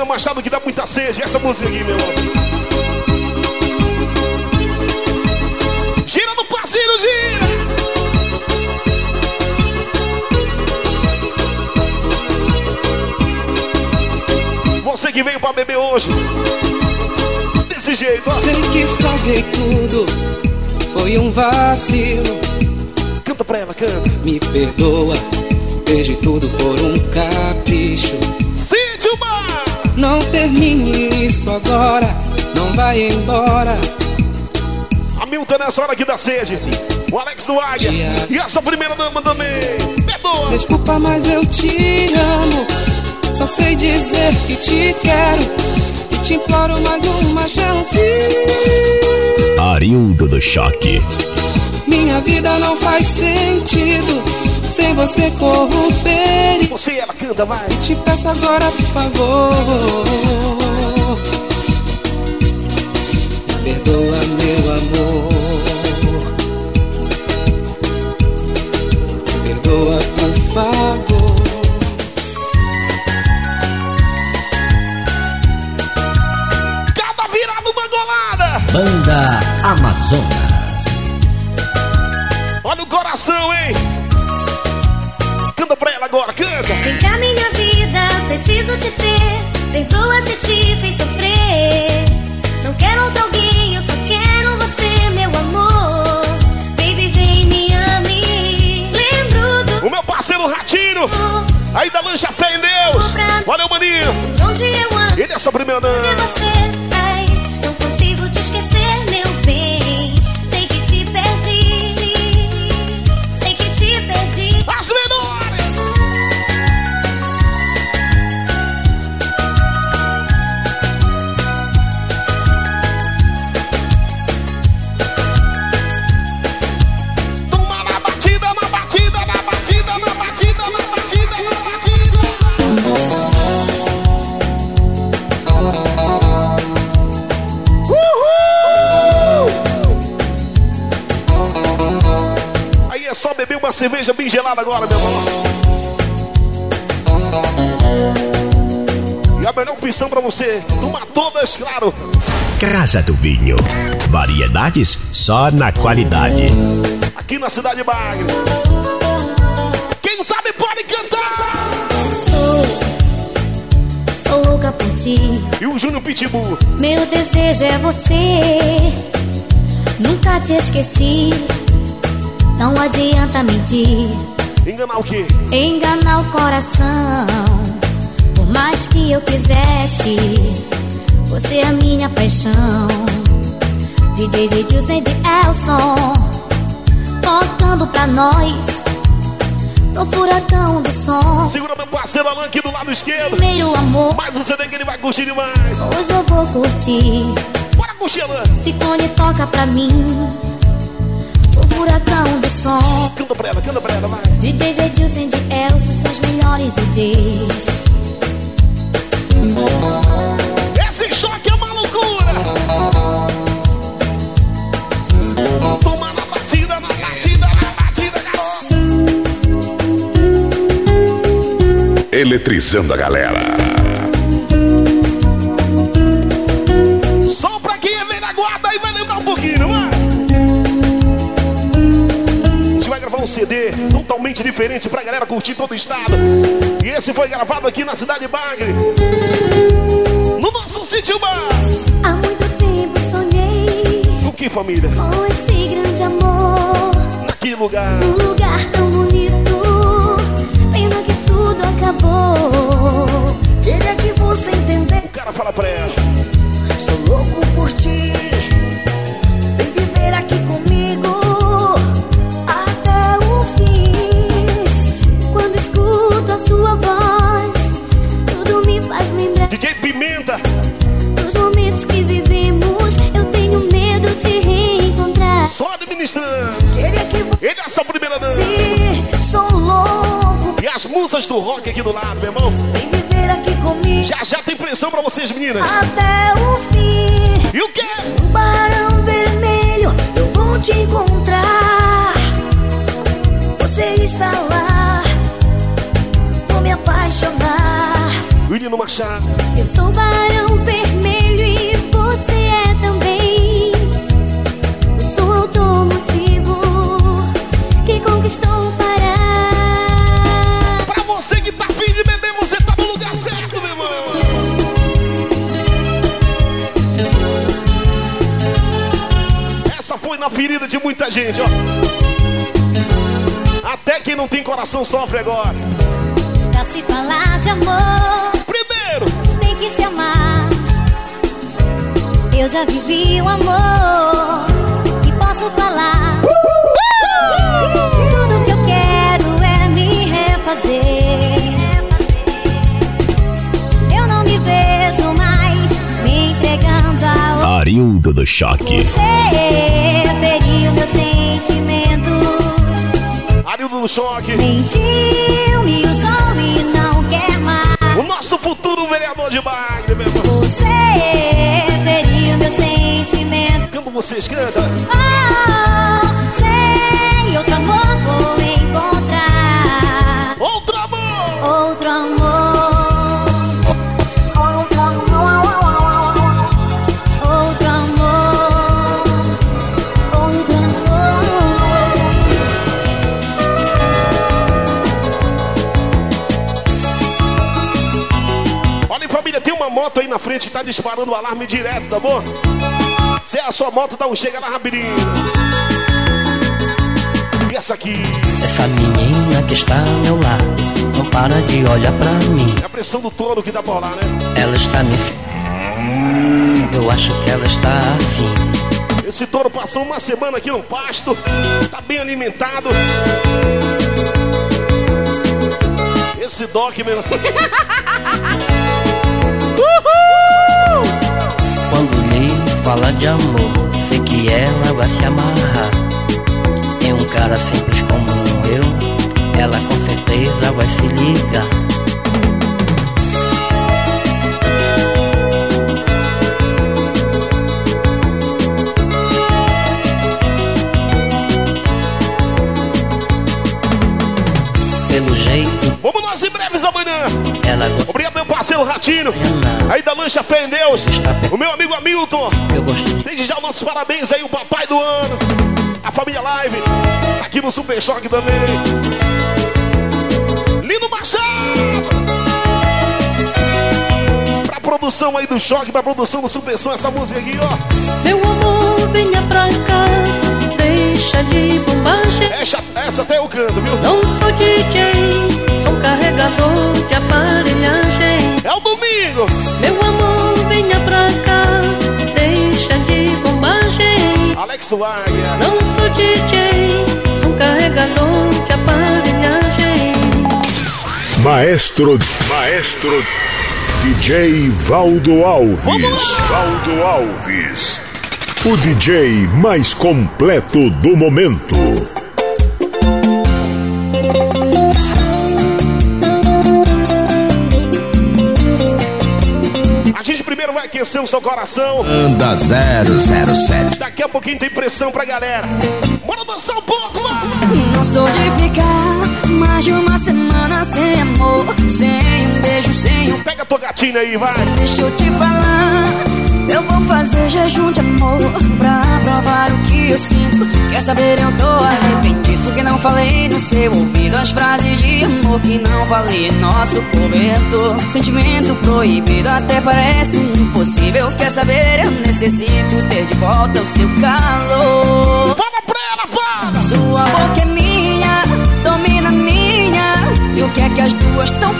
Carolina Machado que dá muita sede. Essa música aqui, meu irmão. Gira no passinho, gira! Você que veio pra beber hoje. Desse jeito, ó. Sei que estraguei tudo. Foi um vacilo. Canta pra ela, canta. Me perdoa. Perdi tudo por um capricho. Cíntia Mar! Não termine isso agora. Não vai embora. Hamilton nessa hora aqui da sede. O Alex do Águia. E a sua primeira dama também. Perdoa. Desculpa, mas eu te amo. Só sei dizer que te quero. E te imploro mais uma chance. Arildo do Choque. Minha vida não faz sentido. Sem você corro perigo. Você e ela canta, vai. Te peço agora, por favor. Perdoa, meu amor. Perdoa, por favor. Cada virada uma golada. Banda Amazonas. Olha o coração, hein? Pra ela agora, canta. Vem cá, minha vida, preciso te ter. Perdoa se te fez sofrer. Não quero outro alguém, eu só quero você, meu amor. Baby, vem me ame. Lembro do O meu parceiro Ratinho. Aí da lancha fé em Deus. Valeu, maninho. onde eu ando. Ele é essa primeira De uma cerveja bem gelada agora, meu irmão. E a melhor opção pra você, tomar todas, claro. Casa do Vinho. Variedades só na qualidade. Aqui na Cidade Bagre. Quem sabe pode cantar. Sou, sou louca por ti. E o Júnior Pitbull. Meu desejo é você. Nunca te esqueci. Não adianta mentir, Enganar o quê? enganar o coração. Por mais que eu quisesse, você é a minha paixão. DJ Edilson e de Elson, tocando pra nós. No furacão do som. Segura meu parceiro Alan aqui do lado esquerdo. Primeiro amor, Mais um CD que ele vai curtir demais. hoje eu vou curtir. Bora curtir, Alan. Ciclone toca pra mim. Furacão do som. Canta pra ela, canta pra ela, vai. DJs Edilson de Elcio são os melhores DJs. Esse choque é uma loucura. Toma na batida, na batida, na batida, garoto. Eletrizando a galera. CD totalmente diferente pra galera curtir todo o estado. E esse foi gravado aqui na Cidade Bagre. No nosso sítio bar. Há muito tempo sonhei Com que família? com esse grande amor. Naquele lugar. Um lugar tão bonito. Pena que tudo acabou. Queria que você entendesse. O cara fala pra ela. Do rock aqui do lado, meu irmão. Vem viver aqui comigo Já já tem pressão pra vocês, meninas. até o fim. E o quê? No barão vermelho eu vou te encontrar. Você está lá, vou me apaixonar. Lino Machado. Eu sou barão vermelho e você é ferida de muita gente, ó. Até quem não tem coração sofre agora. Pra se falar de amor, Primeiro, tem que se amar. Eu já vivi o amor e posso falar. Arildo do Choque. Você feriu meus sentimentos. Arildo do Choque. Mentiu, me usou e não quer mais. O nosso futuro vereador de Bagre, meu irmão. Você feriu meus sentimentos. Quando vocês cantam, Oh, sei, outro amor vou encontrar. Uma moto aí na frente que tá disparando o alarme direto, tá bom? Se é a sua moto, dá um chega lá rapidinho. E essa aqui Essa menina que está ao meu lado não para de olhar pra mim. é a pressão do touro que dá por lá, né? Ela está me. Eu acho que ela está afim. Esse touro passou uma semana aqui no pasto, tá bem alimentado. Esse Doc, meu. fala de amor, sei que ela vai se amarrar. Em um cara simples como eu, ela com certeza vai se ligar. Obrigado, meu parceiro Ratino. Aí da Lancha Fé em Deus. O meu amigo Hamilton. Eu gosto de Desde já nossos parabéns aí, o papai do ano. A família Live. Aqui no Super Choque também. Lino Machado. Pra produção aí do Choque, pra produção do Super Som, essa música aqui, ó. Meu amor, venha pra cá, deixa de bombagem. Essa, essa até eu canto, viu? Não sou DJ, sou carregador de aparelhagem. É o domingo. Meu amor, venha pra cá, deixa de bombagem. Alex Wagner. Não sou DJ, sou carregador de aparelhagem. Maestro, maestro DJ Valdo Alves. Valdo Alves. O DJ mais completo do momento. O seu coração. Anda 007. Daqui a pouquinho tem pressão pra galera. Bora dançar um pouco, mano. Não sou de ficar mais de uma semana sem amor, sem um beijo, sem um Pega tua gatinha aí, vai. Deixa eu te falar, eu vou fazer jejum de amor pra provar o que eu sinto. Quer saber, eu tô arrependido porque não falei no seu ouvido as frases de amor que não falei no nosso cobertor. Sentimento proibido até parece impossível. Quer saber, eu necessito ter de volta o seu calor. Fala pra ela, fala. Sua boca é minha, domina minha. E o que é que as duas estão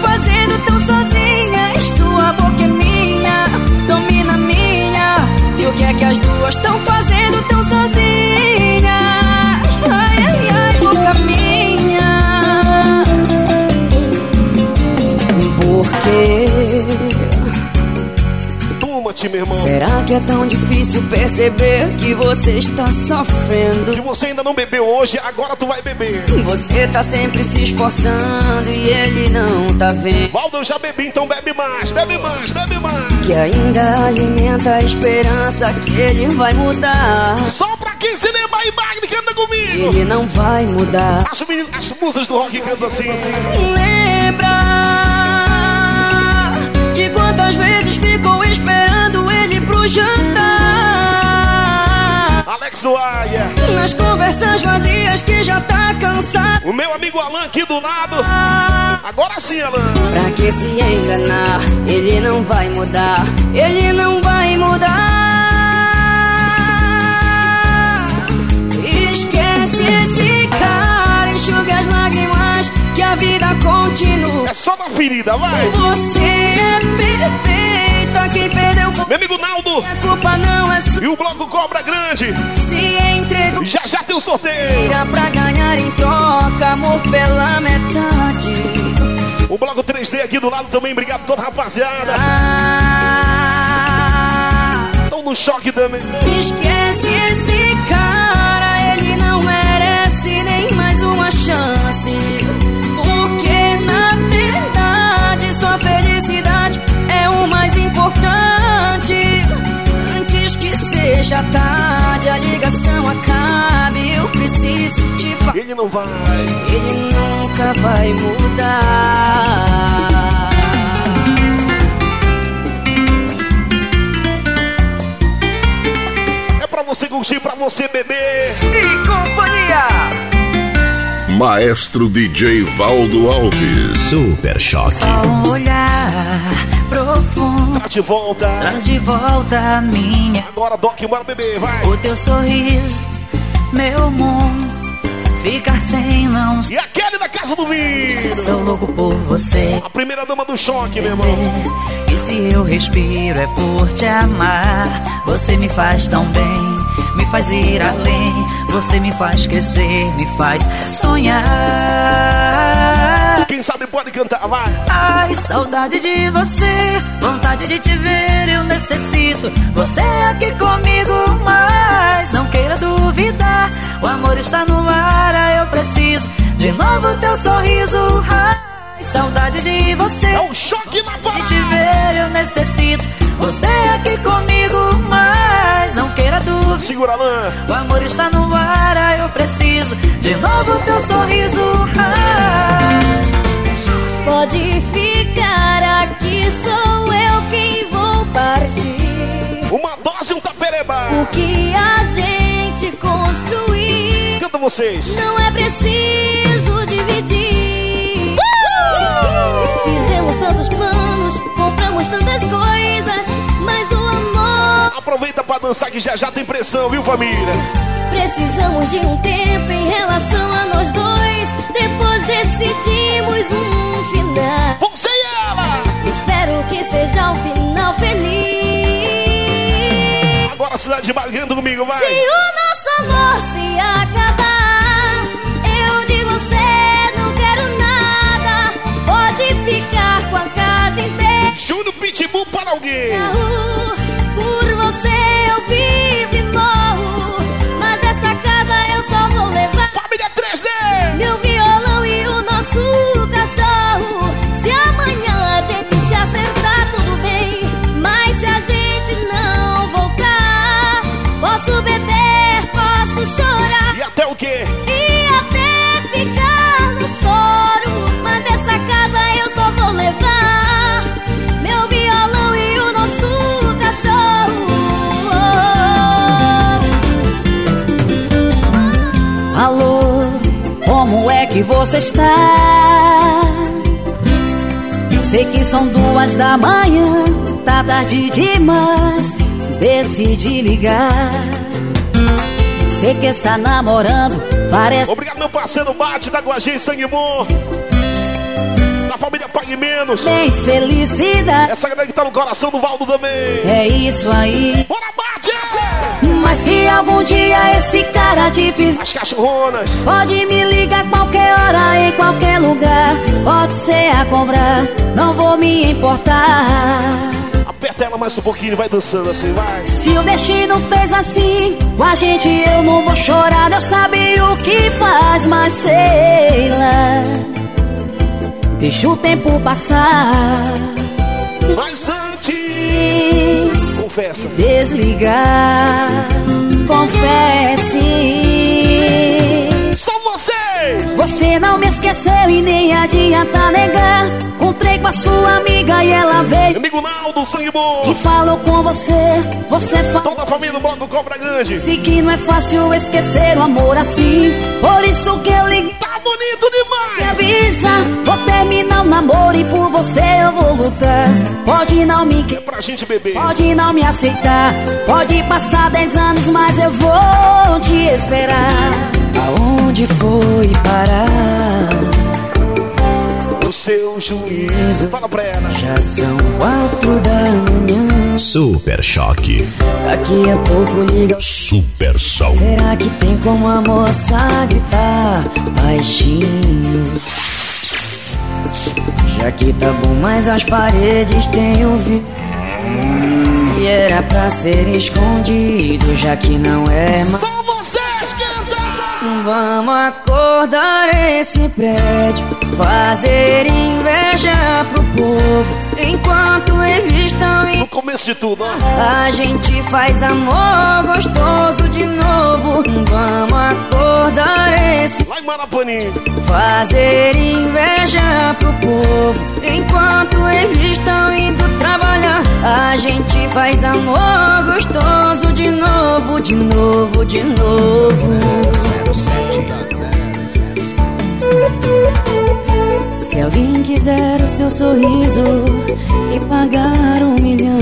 Meu irmão. Será que é tão difícil perceber que você está sofrendo? Se você ainda não bebeu hoje, agora tu vai beber. Você tá sempre se esforçando e ele não tá vendo Valdo, eu já bebi, então bebe mais, bebe mais, bebe mais. que ainda alimenta a esperança que ele vai mudar. Só pra quem se lembra aí, Magni, canta comigo. Ele não vai mudar. As, as musas do rock cantam assim. Lembra De quantas vezes ficou esperando jantar Alex Duaia. Nas conversas vazias que já tá cansado O meu amigo Alan aqui do lado. Agora sim, Alan. Pra que se enganar? Ele não vai mudar, ele não vai mudar. Esquece esse cara, enxuga as lágrimas que a vida continua. É só na ferida, vai. Você é perfeita, quem perdeu foi Meu amigo Naldo. a culpa não é sua. E o bloco Cobra Grande. Se entregou Já já tem o sorteio. Tira pra ganhar em troca amor pela metade. O bloco 3D aqui do lado também. Obrigado a toda a rapaziada. Ah, Estão no choque também. esquece esse cara, ele não merece nem mais uma chance. Porque na verdade sua felicidade seja tarde, a ligação acabe. Eu preciso te falar. Ele não vai. Ele nunca vai mudar. É pra você curtir, pra você beber. E companhia! Maestro DJ Valdo Alves. Super Choque. Só um olhar profundo Tá de volta. traz de volta a minha. Agora, Doc, bora beber, vai. O teu sorriso, meu mundo. Ficar sem não E a Kelly da Casa do Vinho. sou louco por você. A primeira dama do choque, meu irmão. E se eu respiro é por te amar. Você me faz tão bem, me faz ir além. Você me faz crescer, me faz sonhar. Quem sabe pode cantar, vai. Ai, saudade de você, vontade de te ver, eu necessito. Você aqui comigo, mas não queira duvidar. O amor está no ar, eu preciso de novo teu sorriso. Ai, saudade de você. É um choque na De te parada. ver eu necessito Você aqui comigo, mas não queira dúvida Segura, Alain. O amor está no ar, eu preciso De novo teu sorriso ah. Pode ficar aqui, sou eu quem vou partir. Uma dose e um tapereba. O que a gente construir Canta vocês. não é preciso dividir. Fizemos tantos planos, compramos tantas coisas, mas o amor Aproveita pra dançar que já já tem pressão, viu, família? precisamos de um tempo em relação a nós dois. Depois decidimos um final. Você e ela. Espero que seja um final feliz. Agora a cidade marcando comigo, vai. Se o nosso amor se acabar, eu de você não quero nada. Pode ficar com a casa inteira. Júnior Pitbull para alguém. Que você está? Sei que são duas da manhã, tá tarde demais. Decidi ligar. Sei que está namorando, parece Obrigado, meu parceiro Bate da Guajê Sangue Bom. Da família Pague Menos. tens felicidade. Essa galera que tá no coração do Valdo também. É isso aí. Bora, Bate! Mas se algum dia esse cara te fizer. As cachorronas. Pode me ligar qualquer hora, em qualquer lugar. Pode ser a cobrar, não vou me importar. Aperta ela mais um pouquinho, vai dançando assim, vai. Se o destino fez assim, com a gente eu não vou chorar. Deus sabe o que faz, mas sei lá. Deixa o tempo passar. Mas antes, confessa. desligar. Confesse. São vocês! Você não me esqueceu e nem adianta negar. Encontrei com a sua amiga e ela veio. Amigo Naldo, sangue bom. Que falou com você, você falou. Toda a família do Bloco Cobra Grande. Disse que não é fácil esquecer o amor assim. Por isso que eu liguei. Tá bonito demais. Te avisa, vou terminar o namoro e por você eu vou lutar. Pode não me É pra gente beber. Pode não me aceitar, pode passar dez anos, mas eu vou te esperar. Aonde foi parar? O seu juízo. Fala pra ela. Já são quatro da manhã. Super choque. Daqui a pouco liga. Super sol. Será que tem como a moça gritar baixinho? Já que tá bom, mas as paredes têm ouvido. E era pra ser escondido, já que não é mais. Vamos acordar esse prédio, fazer inveja pro povo. Enquanto eles estão em No começo de tudo, ó. a gente faz amor gostoso de novo. Vamos acordar esse. Lá em Marapani. Fazer inveja pro povo. Enquanto eles estão indo trabalhar, a gente faz amor gostoso de novo, de novo, de novo. Se alguém quiser o seu sorriso e pagar um milhão,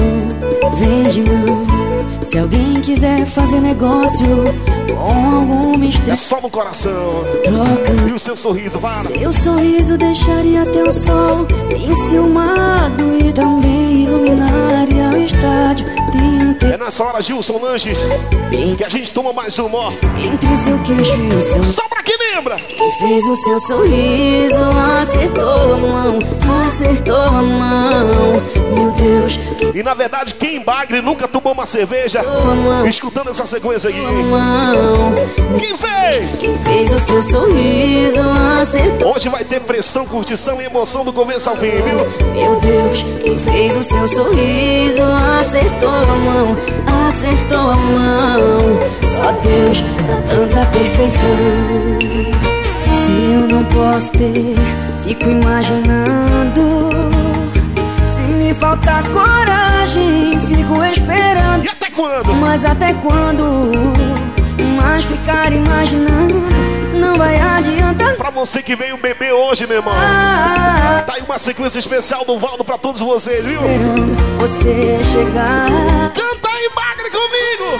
vende não. Se alguém quiser fazer negócio É só no coração. troca E o seu sorriso, vara. seu sorriso deixaria teu sol enciumado e também iluminaria o estádio. É nessa hora, Gilson Lanches, que a gente toma mais uma, ó. entre o seu queixo e o seu Só pra quem lembra. Quem fez o seu sorriso acertou a mão, acertou a mão. Meu Deus, E na verdade, quem em Bagre nunca tomou uma cerveja, escutando essa sequência aqui. mão. Quem fez? Quem fez o seu sorriso acertou. Hoje vai ter pressão, curtição e emoção do começo ao fim, viu? Meu Deus, quem fez o seu sorriso acertou a mão, acertou a mão. Só Deus dá tanta perfeição. Se eu não posso ter, fico imaginando. Se me faltar coragem, fico esperando. E até quando? Mas até quando? Mas ficar imaginando não vai adiantar. Pra você que veio beber hoje, meu irmão. Ah, Tá aí uma sequência especial do Valdo pra todos vocês, viu? esperando você chegar. Canta aí, Bagre, comigo!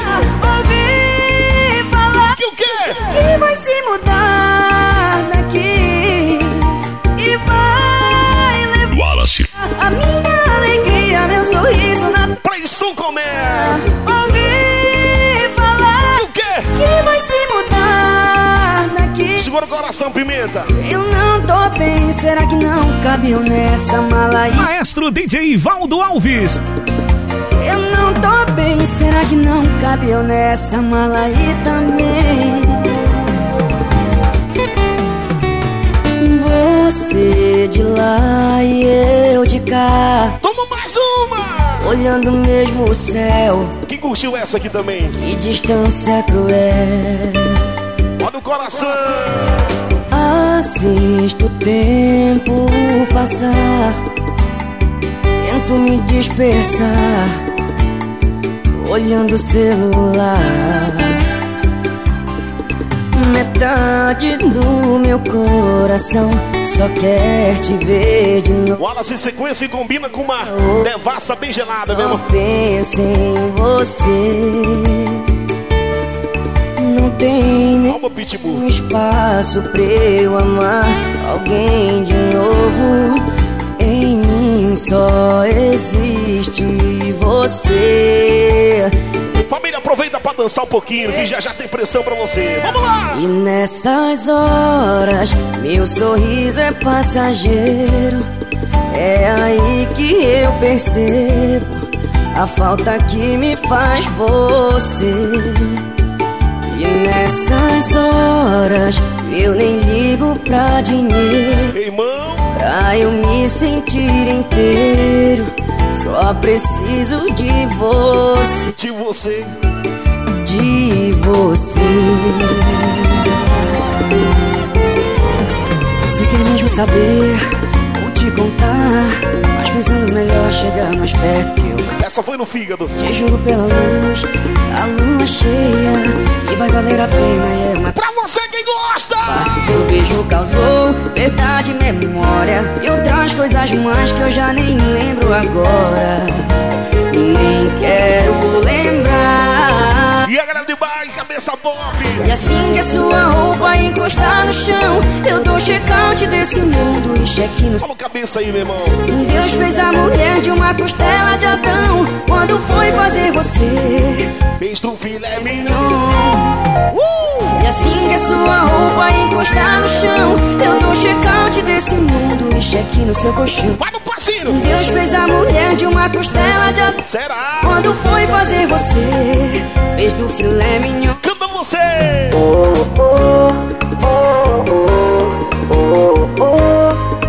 Ouvi falar Que o quê? que vai se mudar daqui e vai levar Wallace. a minha alegria, meu sorriso na. Pra isso um coração, pimenta! Eu não tô bem, será que não cabe nessa mala aí? Maestro DJ Valdo Alves. Eu não tô bem, será que não cabe eu nessa mala aí também? Você de lá e eu de cá, Toma mais uma! olhando mesmo o céu. Quem curtiu essa aqui também? Que distância cruel. Olha o coração! Assisto o tempo passar, tento me dispersar, olhando o celular. Metade do meu coração só quer te ver de novo. Wallace sequência e combina com uma devassa bem gelada, Só penso em você. Tem Pitbull. um espaço pra eu amar alguém de novo. Em mim só existe você. Família, aproveita pra dançar um pouquinho, que já já tem pressão pra você. Vamos lá! E nessas horas, meu sorriso é passageiro. É aí que eu percebo a falta que me faz você. E nessas horas, eu nem ligo pra dinheiro. Pra eu me sentir inteiro, só preciso de você, de você. de você. Você quer mesmo saber? Vou te contar, mas pensando melhor, chega mais perto. Essa foi no fígado. Te juro pela luz, a lua cheia, que vai valer a pena é uma. Pra você que gosta! Seu beijo causou verdade e memória e outras coisas mais que eu já nem lembro agora. Nem quero lembrar. Cabeça pop. E assim que a sua roupa encostar no chão, eu dou check-out desse mundo e check no Fala cabeça aí, meu irmão. Deus fez a mulher de uma costela de Adão quando foi fazer você. Fez do filé mignon. Uh! E assim que a sua roupa encostar no chão, eu dou check-out desse mundo e check no seu colchão. Vai no Deus fez a mulher de uma costela de Adão Será? quando foi fazer você. Fez do filé mignon. Canta você!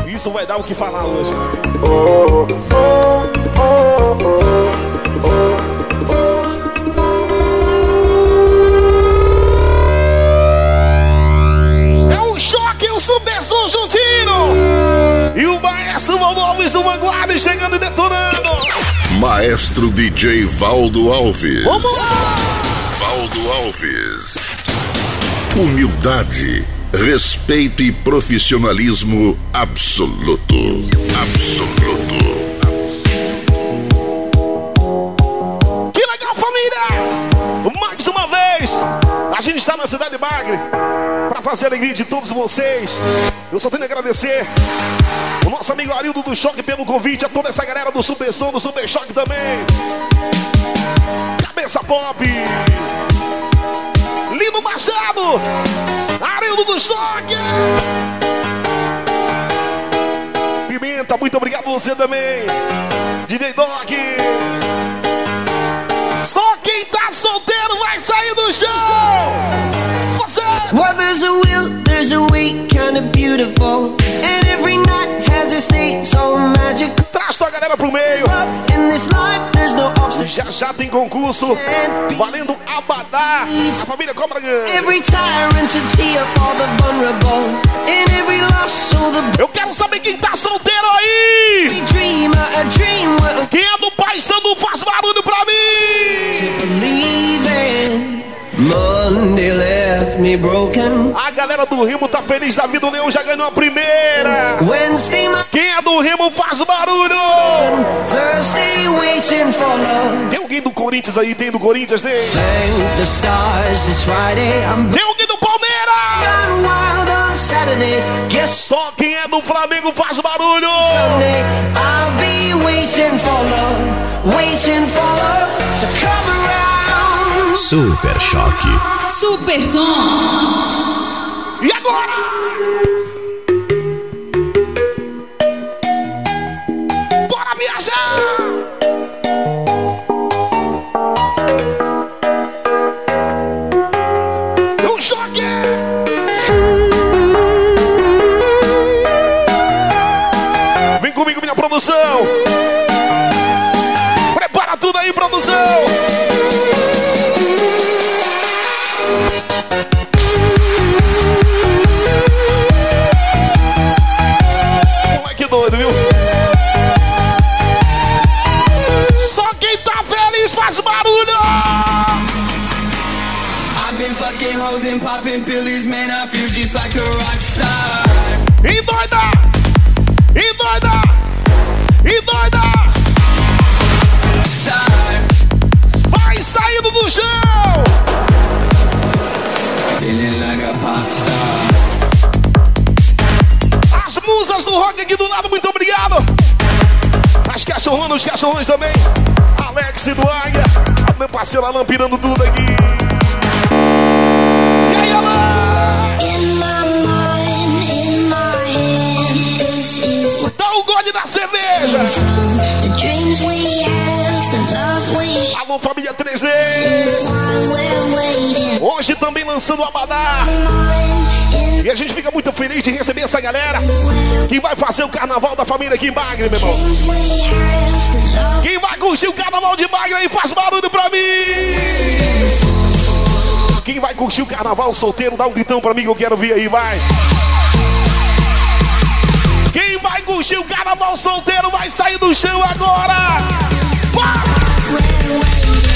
Isso vai dar o que falar hoje. Maestro DJ Valdo Alves. Vamos lá! Valdo Alves. Humildade, respeito e profissionalismo absoluto. Absoluto. Que legal, família! Mais uma vez, a gente está na Cidade Bagre fazer a alegria de todos vocês. Eu só tenho a agradecer o nosso amigo Arildo do Choque pelo convite, a toda essa galera do Super Som, do Super Choque também. Cabeça Pop. Lino Machado. Arildo do Choque. Pimenta, muito obrigado você também. DJ Doc. Chão! Você! Well, there's a will, there's a way, kinda beautiful. And every night has so magical. Traz tua galera pro meio! No. Já já tem concurso valendo Abadá! A família Cobra Eu quero saber quem tá solteiro aí! Quem é do Pai Sandu faz barulho pra mim! Monday left me broken. A galera do Rimo tá feliz da vida, o Leão já ganhou a primeira! Wednesday, Quem é do Rimo faz barulho! Thursday, waiting for love. Tem alguém do Corinthians aí? Tem do Corinthians? Tem? Thank the stars, it's Friday. I'm Tem alguém do Palmeiras? gone wild on Saturday. Guess Só quem é do Flamengo faz barulho! Sunday I'll be waiting for love, waiting for love to. Super Choque. Super Som. E agora? Bora viajar! Um choque! Vem comigo, minha produção! Prepara tudo aí, produção! E doida! E doida! E doida! Vai saindo do chão! As musas do rock aqui do lado, muito obrigado! As cachorronas, os cachorrões também! Alex do Águia! Meu parceiro Alan pirando tudo aqui! Família 3D! Hoje também lançando o Abadá! E a gente fica muito feliz de receber essa galera que vai fazer o carnaval da família aqui em Bagre, meu irmão. Quem vai curtir o carnaval de Bagre aí faz barulho pra mim! Quem vai curtir o carnaval solteiro, dá um gritão pra mim que eu quero ver aí, vai! Quem vai curtir o carnaval solteiro vai sair do chão agora. Vai! Só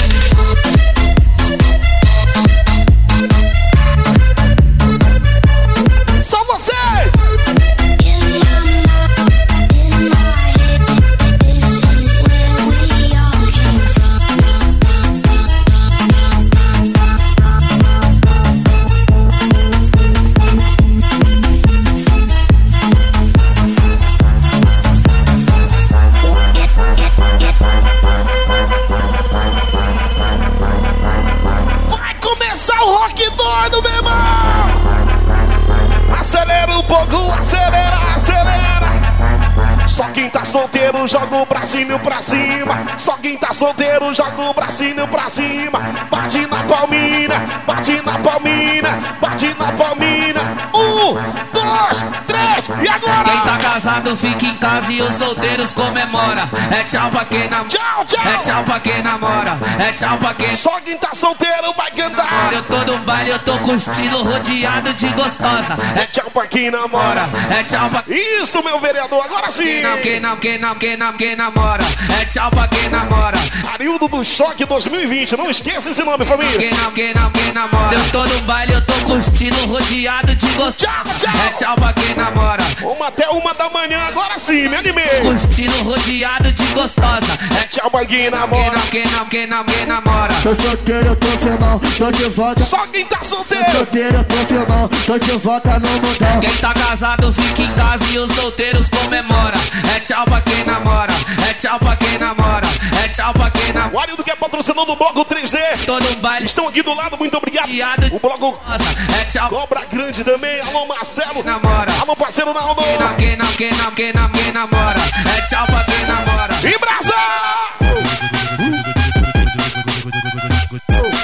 Só quem tá solteiro joga o bracinho pra cima. Só quem tá solteiro joga o bracinho pra cima. Bate na palmina, bate na palmina, bate na palmina. Um, dois, três, e agora? Quem tá casado fica em casa e os solteiros comemora. É tchau pra quem namora. Tchau, tchau. É tchau pra quem namora. É tchau pra quem Só quem tá solteiro vai cantar. Eu tô no baile, eu tô curtindo rodeado de gostosa. É tchau pra quem namora. É tchau pra Isso, meu vereador, agora sim. quem não, quem não, quem não, quem não, quem namora. É tchau pra quem namora. Arildo do Choque 2020. Não esqueça esse nome, família. Quem não, quem não, quem namora. Eu tô no baile, eu tô curtindo rodeado de gostosa. Tchau, tchau. É tchau pra quem namora. Uma até uma da manhã, agora sim, me animei. Curtindo rodeado de gostosa. É tchau pra quem namora. quem não, quem não, quem namora. Tô solteiro, eu tô firmão, tô de volta. Só quem tá solteiro. Solteiro, eu tô firmão, tô de volta no mundão. Quem tá casado fica em casa e os solteiros comemora. É tchau pra quem namora. É tchau pra quem namora. É tchau pra quem namora. O Arildo que é patrocinador do Bloco 3D. Tô no baile, Estão aqui do lado, muito obrigado. O Bloco gostosa. É tchau Cobra Grande também. Alô, Marcelo. Namora. Alô, parceiro Naldo. Quem não, quem não, quem quem não, quem namora. É tchau pra quem namora. E Brasa!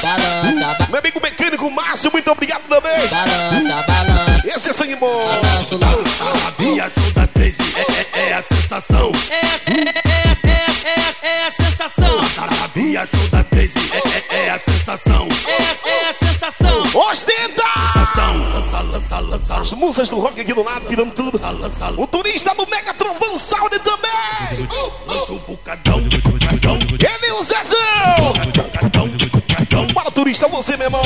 Balança, Meu amigo mecânico Márcio, muito obrigado também. balança, balança. Esse é sangue bom. Balanço lá. E ajuda crazy é, é, é a sensação. É, é, é, é, é a sensação. E ajuda crazy é, é, é a sensação. É, é a sensação. Ostenta! Sensação. Lança, lança, lança. As musas do rock aqui do lado, tirando tudo. Lança, lança, O turista do Mega Trovão Saúde também. lança o bucadão, bucadão, Ele e o Zezão. bucadão. Bora, turista, você, meu irmão.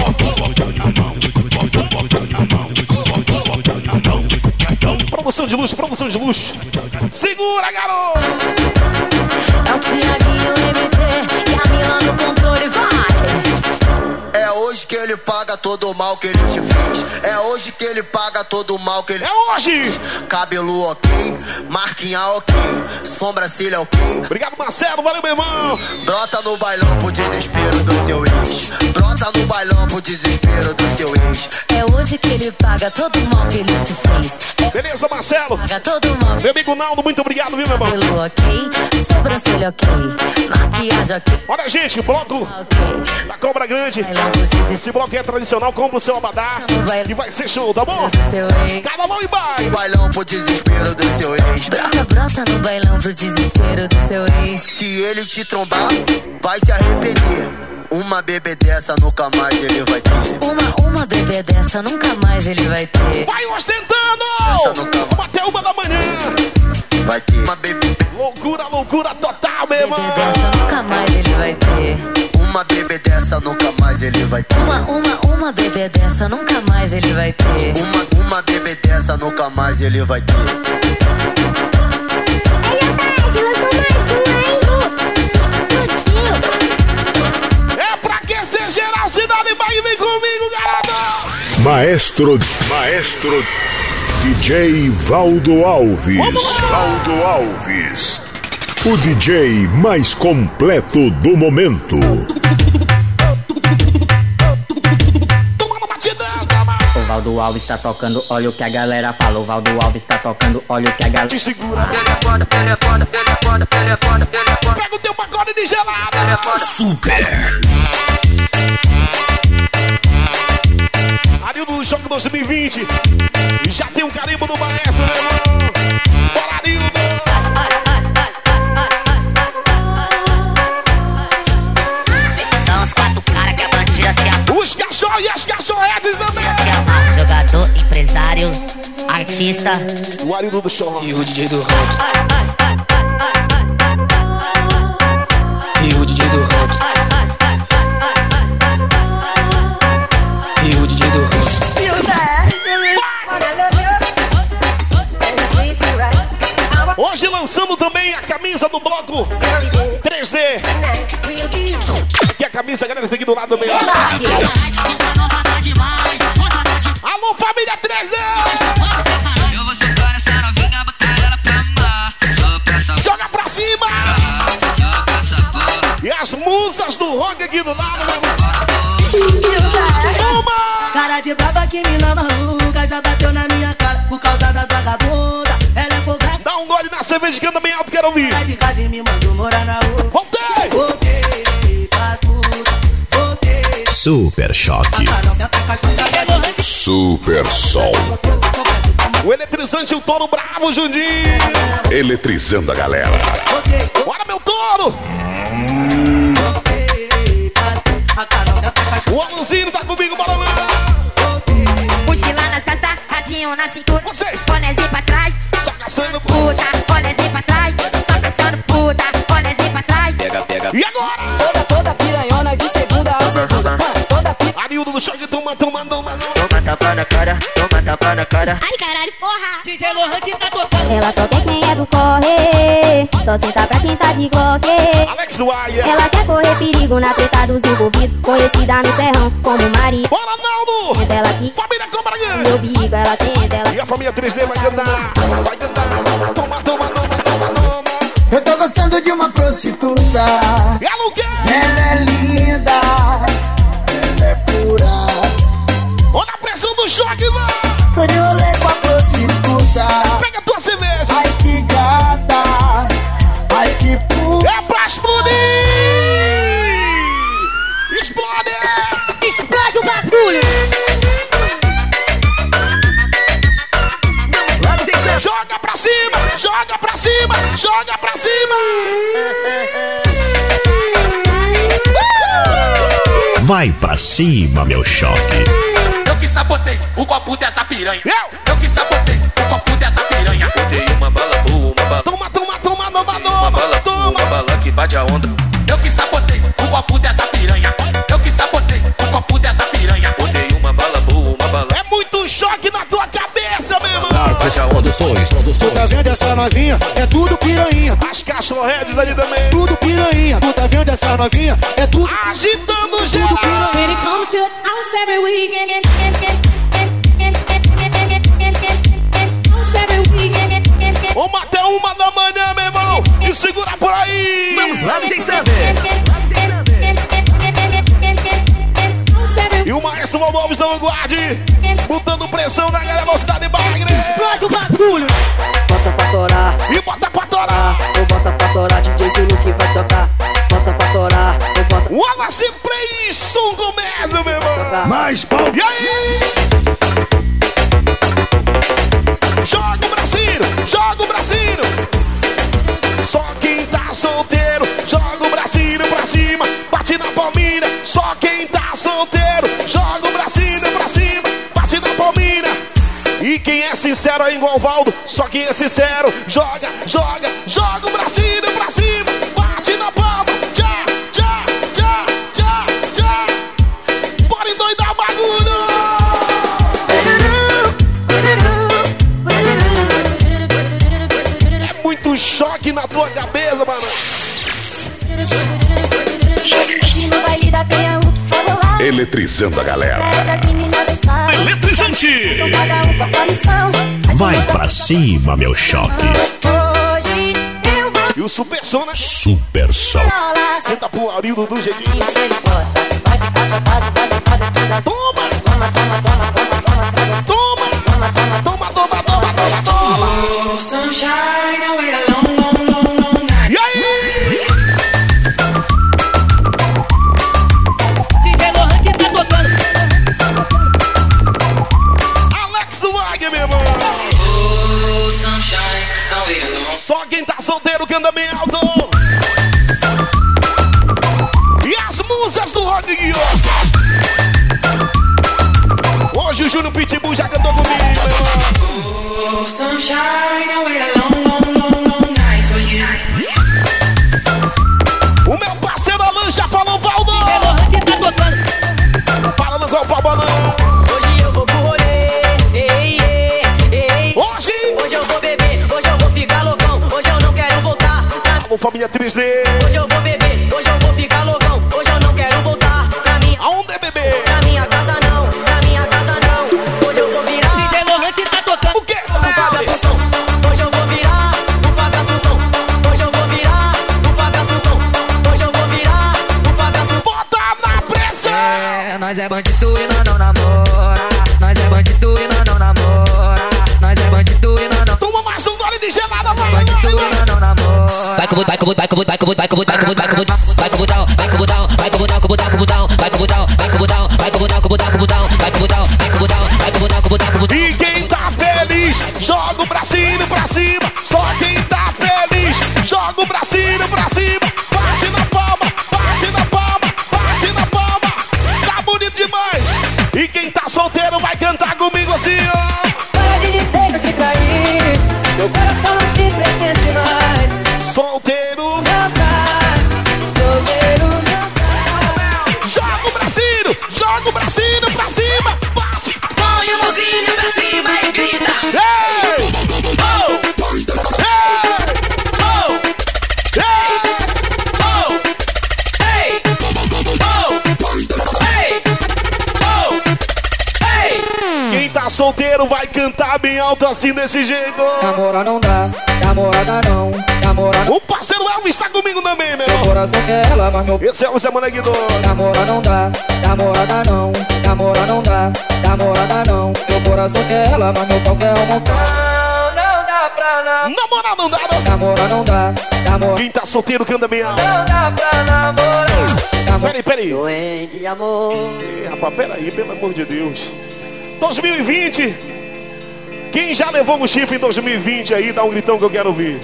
Produção de luxo, produção de luxo. Segura, garoto. É o Tiaguinho MT paga todo o mal que ele te fez. É hoje que ele paga todo o mal que ele É hoje. Cabelo ok, marquinha ok, sobrancelha ok. Obrigado, Marcelo. Valeu, meu irmão. Brota no bailão pro desespero do seu ex. Brota no bailão pro desespero. Hoje que ele paga todo o mal que ele te fez. Beleza, Marcelo. paga todo o mal Meu amigo Naldo, muito obrigado, viu, meu irmão? Cabelo ok, sobrancelha ok, maquiagem ok, Olha, gente, bloco ok. da Cobra Grande. Bailão Esse bloco é tradicional, compra o seu abadá e vai ser show, tá bom? ex. Carnaval em baile. Bailão pro desespero do seu ex. Brota, brota no bailão pro desespero do seu ex. Se ele te trombar, vai se arrepender. Uma bebê dessa nunca mais ele vai ter. Uma, uma bebê dessa nunca mais ele vai ter. Vai ostentando! Até uma da manhã. Vai ter. Uma bebê, Loucura, loucura total, meu irmão. Bebê dessa nunca mais ele vai ter. uma bebê dessa nunca mais ele vai ter. Uma, uma, uma bebê dessa nunca mais ele vai ter. Uma, uma bebê dessa nunca mais ele vai ter. Geral, cidade vai vem comigo, garoto. Maestro, maestro DJ Valdo Alves. Valdo Alves. O DJ mais completo do momento. Valdo Alves tá tocando, olha o que a galera fala. O Valdo Alves tá tocando, olha o que a galera. Te segura. Ele é foda, ele é foda, ele é foda, ele é foda, ele é foda, Pega o teu pacote de gelada. ele é foda. Super. Arildo do Choque 2020. E já tem um carimbo do maestro, meu irmão. Bora, Arildo. São os quatro caras que a bandida se ama. Os cachorros e as cachorretes também. Empresário, artista. O Arildo do show. E o DJ do rock. E o DJ do rock. E o DJ do rock. Hoje lançando também a camisa do bloco 3D. Aqui a camisa, galera, tem aqui do lado também. Alô, família 3D! Joga pra cima! E as musas do rock aqui do lado. Uma! Cara de braba que me lama maluca Já bateu na minha cara por causa das vagabundas Ela é folgada Dá um gole na cerveja que anda bem alto, quero ouvir. de casa e me mandou morar na rua! Voltei Super choque. Super Sol. O eletrizante, o touro bravo, Jundinho. Eletrizando a galera. Bora, meu touro! O Alanzinho tá comigo, bora lá! Mochila nas costas, radinho na cintura. Vocês! Bonezinho pra trás, só caçando puta. Bonezinho pra trás, só caçando puta. Bonezinho pra trás. Pega, pega. E agora? Arildo do toma, toma, toma, toma. Toma tapa na cara, toma tapa na cara. Ai, caralho, porra. DJ Lohan que tá tocando Ela só quer quem é do corre. Só senta pra quem tá de glock. Alex Wire. Ela quer correr perigo na treta dos envolvidos. Conhecida no serrão como Maria. Bora, Naldo! Senta ela aqui. Família Grande. Meu bico, ela senta, ela E a família 3D vai cantar. Vai cantar. Toma, toma, toma, toma, toma. Eu tô gostando de uma prostituta. E choque, vai. Tô de rolê com a prostituta. Pega a tua cerveja. Ai que gata. Ai que puta. É pra explodir! Explode! Explode o bagulho Joga pra cima! Joga pra cima! Joga pra cima! Vai pra cima, meu choque. Eu que sabotei o copo dessa piranha. Eu! Eu que sabotei o copo dessa piranha. Botei uma bala boa, uma bala. Toma, toma, toma, toma, Uma toma! bala boa, uma Toma! bala que bate a onda. Eu que sabotei o copo dessa piranha. Eu que sabotei o copo dessa piranha. Botei uma bala boa, uma bala. É muito choque na tua cabeça, meu irmão! Bate a onda. Produções, produções. Tu tá vendo essa novinha? É tudo piranha. As cachorredes ali também. Tudo piranha. Tu tá vendo essa novinha? É tudo. Agitando geral. Tudo piranha. When it comes to house every weekend House every weekend Vamos até uma da manhã, meu irmão! E segura por aí! Vamos lá, DJ Sander E o maestro Alves da Vanguarde, botando pressão na galera da cidade Bagre. Explode o bagulho Bota pra torar, E bota pra torar. ou bota pra torar, DJ Zulu que vai tocar. Bota pra torar, ou bota O Play Som começa, meu irmão. Mais pau. E aí? Joga o bracinho, joga o bracinho. Só quem tá solteiro, joga o bracinho pra cima, bate na palmilha. Só quem tá solteiro, joga o bracinho pra cima, bate na palmilha. E quem é sincero é igual Valdo, só quem é sincero, joga, joga, joga o bracinho pra cima, bate na palma. Tchá, tchá, tchá, tchá, tchá. Bora endoidar bagulho! É muito choque na tua cabeça, mano. No baile da Penha. Eletrizando a galera. Eletrizante! Vai pra cima, meu choque. Hoje eu vou E o Super Som, né? Super Sol. rolar. Senta pro Arildo do jeitinho. Ficar batida. Toma! Toma, toma, toma, toma, toma. Toma! Toma, toma, Toma, toma, toma, toma, toma! Oh, sunshine, wait a long, long, long solteiro que anda bem alto! E as musas do ó! Hoje o Júnior Pitbull já cantou comigo, família 3D! Namora. Vai com o vai com o vai com o vai com o vai com o vai com o vai com o vai com o botão, vai com o botão, vai com o botão, com o botão, com o botão, vai com o botão, vai com o botão, vai com o botão, com o botão, com o botão, vai com o botão, vai vai. E quem tá feliz, joga o bracinho pra cima. Só quem tá feliz, joga o bracinho pra cima. Bate na palma, bate na palma, bate na palma. Tá bonito demais. E quem tá solteiro vai cantar comigo assim. Bem alto assim desse jeito. Namora não dá, namorada não, namora O parceiro Elvis tá comigo também, meu Meu irmão. coração quer ela, mas meu Esse é o Zé Moneguidor. Namora não dá, namorada não, namora não dá, namorada não. Meu coração quer ela, mas meu pau quer um montão. Não dá pra namorar. Namorar não dá, não. Namora não dá, namora Quem tá solteiro canta bem alto. não dá pra namorar. Namora Peraí, peraí. Doente de amor. Ih, rapaz, peraí, pelo amor de Deus. 2020. Quem já levou um chifre em 2020 aí, dá um gritão que eu quero ouvir.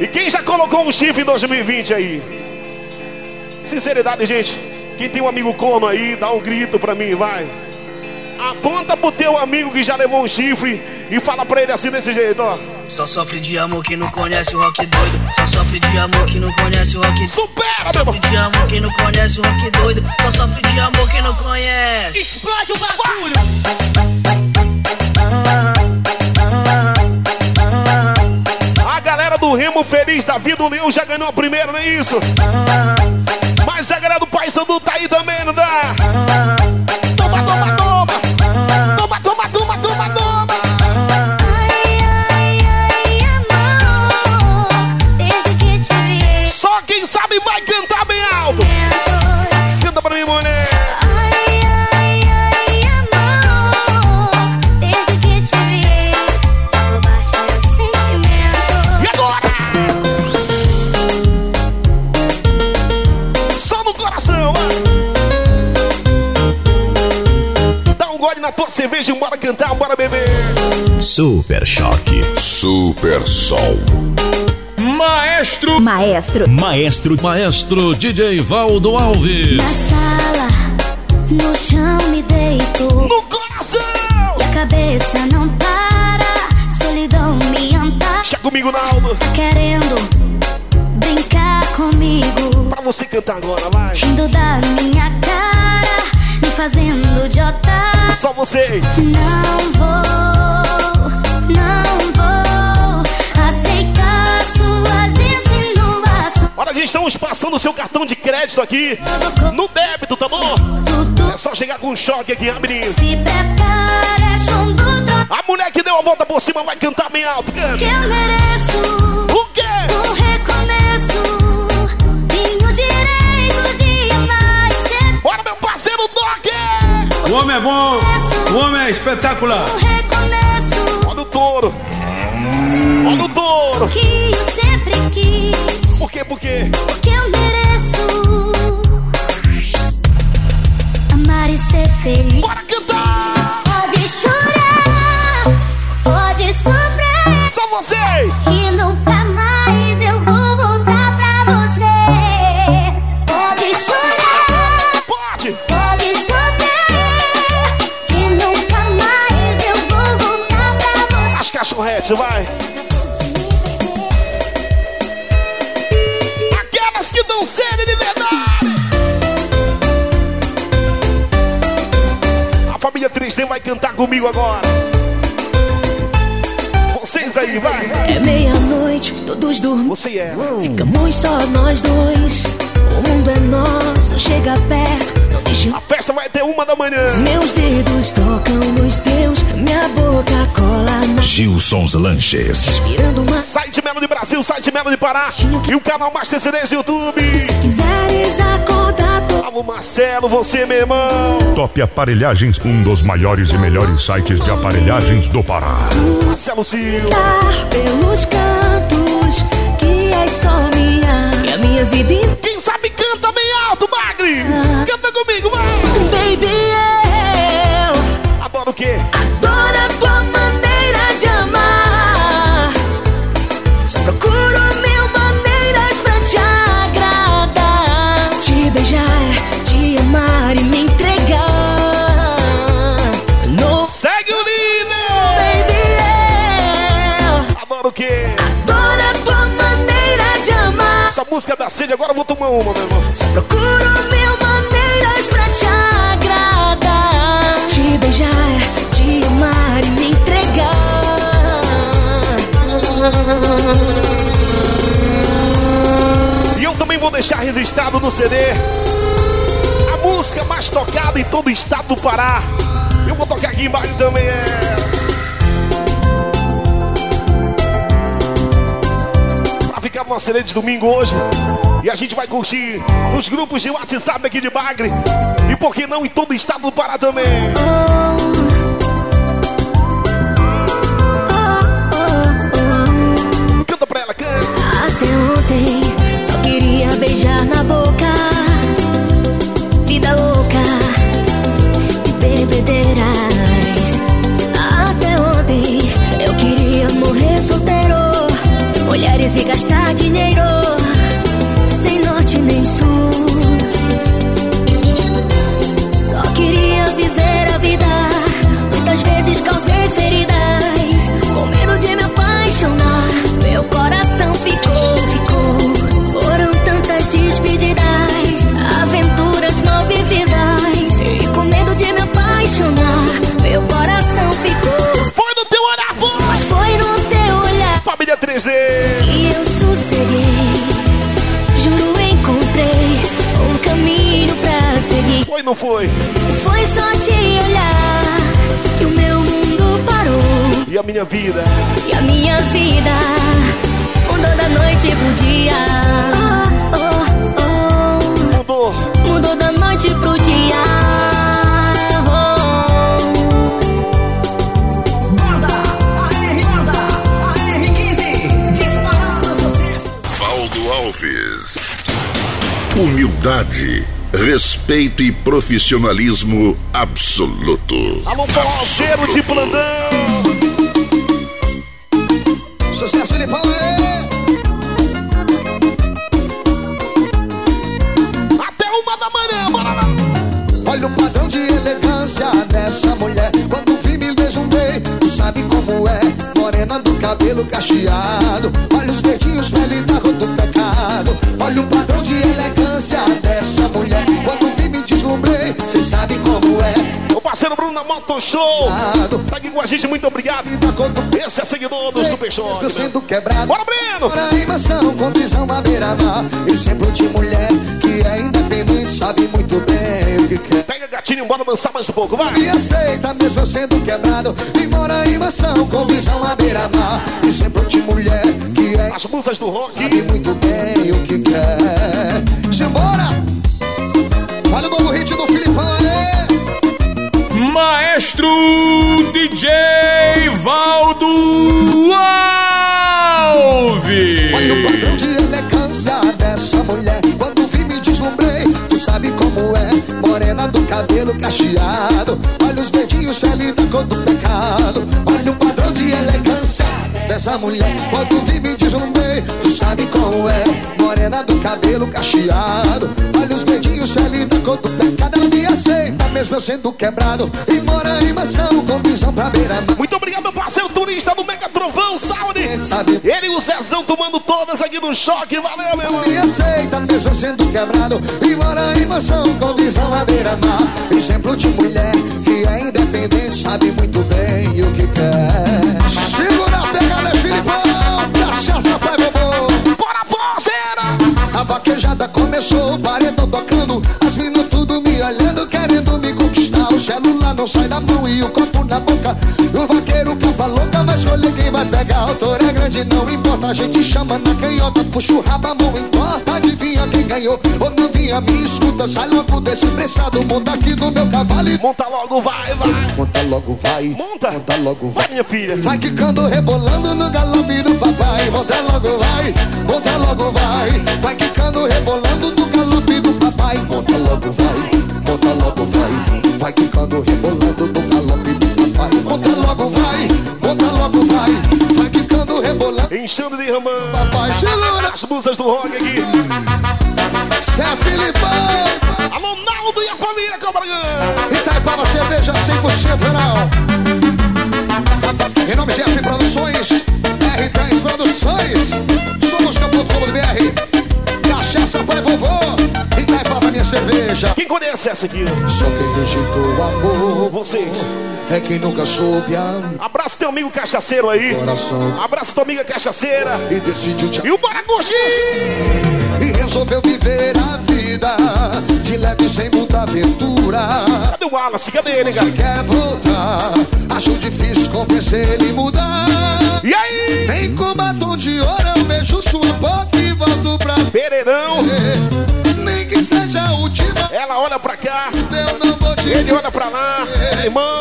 E quem já colocou um chifre em 2020 aí? Sinceridade, gente. Quem tem um amigo corno aí, dá um grito pra mim, vai. Aponta pro teu amigo que já levou um chifre e fala pra ele assim desse jeito, ó. Só sofre de amor quem não conhece o rock doido. Só sofre de amor quem não conhece o rock Supera, meu Sofre de amor quem não conhece o rock doido. Só sofre de amor quem não conhece. Explode o bagulho. A Remo Feliz da Vida, o Leão já ganhou a primeira, não é isso? Mas a galera do Paysandu tá aí também, não dá? Cerveja e bora beber! Super choque. Super Sol. Maestro. Maestro. Maestro. Maestro DJ Valdo Alves. Na sala, no chão me deito. No coração! E a cabeça não para, solidão me ampara. Chega comigo, Naldo! Tá querendo brincar comigo. Pra você cantar agora, vai! Rindo da minha cara, fazendo de otário. Só vocês! Não vou, não vou aceitar suas insinuações. Olha, gente, estamos passando o seu cartão de crédito aqui no débito, tá bom? É só chegar com um choque aqui, rapidinho. Se prepare, é chumbo troco A mulher que deu a volta por cima vai cantar bem alto, canta. que eu mereço. Homem é bom, o homem é espetacular. recomeço. Olha o touro! Olha o touro! Que eu sempre quis, Por quê? Por quê? porque eu mereço amar e ser feliz. Bora lanchonete, vai. Aquelas que dão sério de verdade. A família 3D vai cantar comigo agora. Vocês aí, vai. É meia-noite, todos dormem. Você é. Ficamos só nós dois. O mundo é nosso, chega perto. Não deixe A festa vai até uma da manhã. meus dedos tocam nos teus. Minha boca cola na. Gilson's Lanches. Uma. Site Melo de Brasil, site Melo de Pará. E o canal Master CDs do YouTube. Quiseres acordar, tô Alô, Marcelo, você, meu irmão. Top Aparelhagens, um dos maiores e melhores sites de aparelhagens do Pará. Marcelo Silva. Pelos cantos que és só minha e a minha vida inteira. Quê? adoro a tua maneira de amar. Só procuro mil maneiras pra te agradar. Te beijar, te amar e me entregar. No Segue o líder. baby, eu Adoro o quê? adoro a tua maneira de amar. Essa música da sede, agora eu vou tomar uma, meu irmão. Procuro mil deixar registrado no CD a música mais tocada em todo o estado do Pará. Eu vou tocar aqui embaixo também, é. Pra ficar no CD de domingo hoje. E a gente vai curtir nos grupos de WhatsApp aqui de Bagre. E por que não em todo o estado do Pará também? Beijar na boca. Vida louca e bebedeiras. Até ontem eu queria morrer solteiro. Mulheres e gastar Foi, não foi? Foi só te olhar que o meu mundo parou. E a minha vida? E a minha vida mudou da noite pro dia. Oh, oh, Mudou. oh. Mudou da noite pro dia. Banda AR Banda AR15 disparando sucesso. Valdo Alves. Humildade, respeito e profissionalismo absoluto. Alô, Paulo de Blandão. Sucesso, Filipão. Até uma da manhã, bora lá. Olha o padrão de elegância dessa mulher. Quando vi, me deslumbrei. Tu sabe como é? Morena do cabelo cacheado. Olha os dedinhos, pele parceiro Bruno Moto Show. Tá aqui com a gente, muito obrigado. Esse é seguidor do Super Show. Mesmo sendo quebrado. Bora, Breno! Bora mansão com visão à beira-mar. Exemplo de mulher que é independente, sabe muito bem o que quer. Pega gatinho, bora dançar mais um pouco, vai. E aceita mesmo sendo quebrado E mora em mansão com visão à beira-mar Exemplo de mulher que é As musas do rock Sabe muito bem o que quer Simbora! Olha o novo hit do Maestro DJ Valdo Alves. Olha o padrão de elegância dessa mulher Quando vi me deslumbrei. Tu sabe como é Morena do cabelo cacheado. Olha os dedinhos felizes da cor do pecado. Olha o padrão de elegância dessa mulher Quando vi me deslumbrei. Tu sabe como é Morena do cabelo cacheado aceita mesmo eu sendo quebrado E mora em mansão com visão pra beira Muito obrigado, meu parceiro turista do Mega Trovão. sabe. Ele e o Zezão tomando todas aqui no choque. Valeu, meu irmão. Me aceita mesmo sendo quebrado E mora em mansão com visão à beira-mar Exemplo de mulher que é independente Sabe muito bem o que quer Segura a pegada, Filipão Cachaça, pai, vovô Bora, parceira! A vaquejada começou, o paredão tocando As minas não sai da mão e o copo na boca. O vaqueiro capa louca, vai escolher quem vai pegar. A autor é grande, não importa, a gente chama na canhota Puxa o rabo, a mão importa, adivinha quem ganhou Ou não vinha, me escuta, sai logo desse pressado. Monta aqui no meu cavalo e... Monta logo, vai, vai. Monta logo, vai. Monta. Monta logo, vai Vai, minha filha. Vai quicando, rebolando no galope do papai. Monta logo, vai, monta logo, vai. Vai quicando, rebolando no galope do papai. Monta logo, vai, monta logo, vai Vai quicando, rebolando no galope do papai. Monta logo, vai, monta logo, vai. Vai quicando, rebolando. Enchendo de derramando Papai, segura. As musas do rock aqui. Zé Filipão. Alô, Naldo e a família Grande Itaipava cerveja 100% real Em nome de F Produções cerveja. Quem conhece essa aqui? Só quem rejeitou o amor. Vocês. É quem nunca soube amar. Abraço teu amigo cachaceiro aí. Coração. Abraço tua amiga cachaceira. E decidiu te E o Bora Curtir. E resolveu viver a vida De leve sem muita aventura. Cadê o Wallace? Cadê ele, cara? quer voltar Acho difícil convencer ele mudar. E aí? Nem com batom de ouro eu beijo sua boca e volto pra Pereirão. Nem Ela olha pra cá. Ele olha pra lá. Irmão.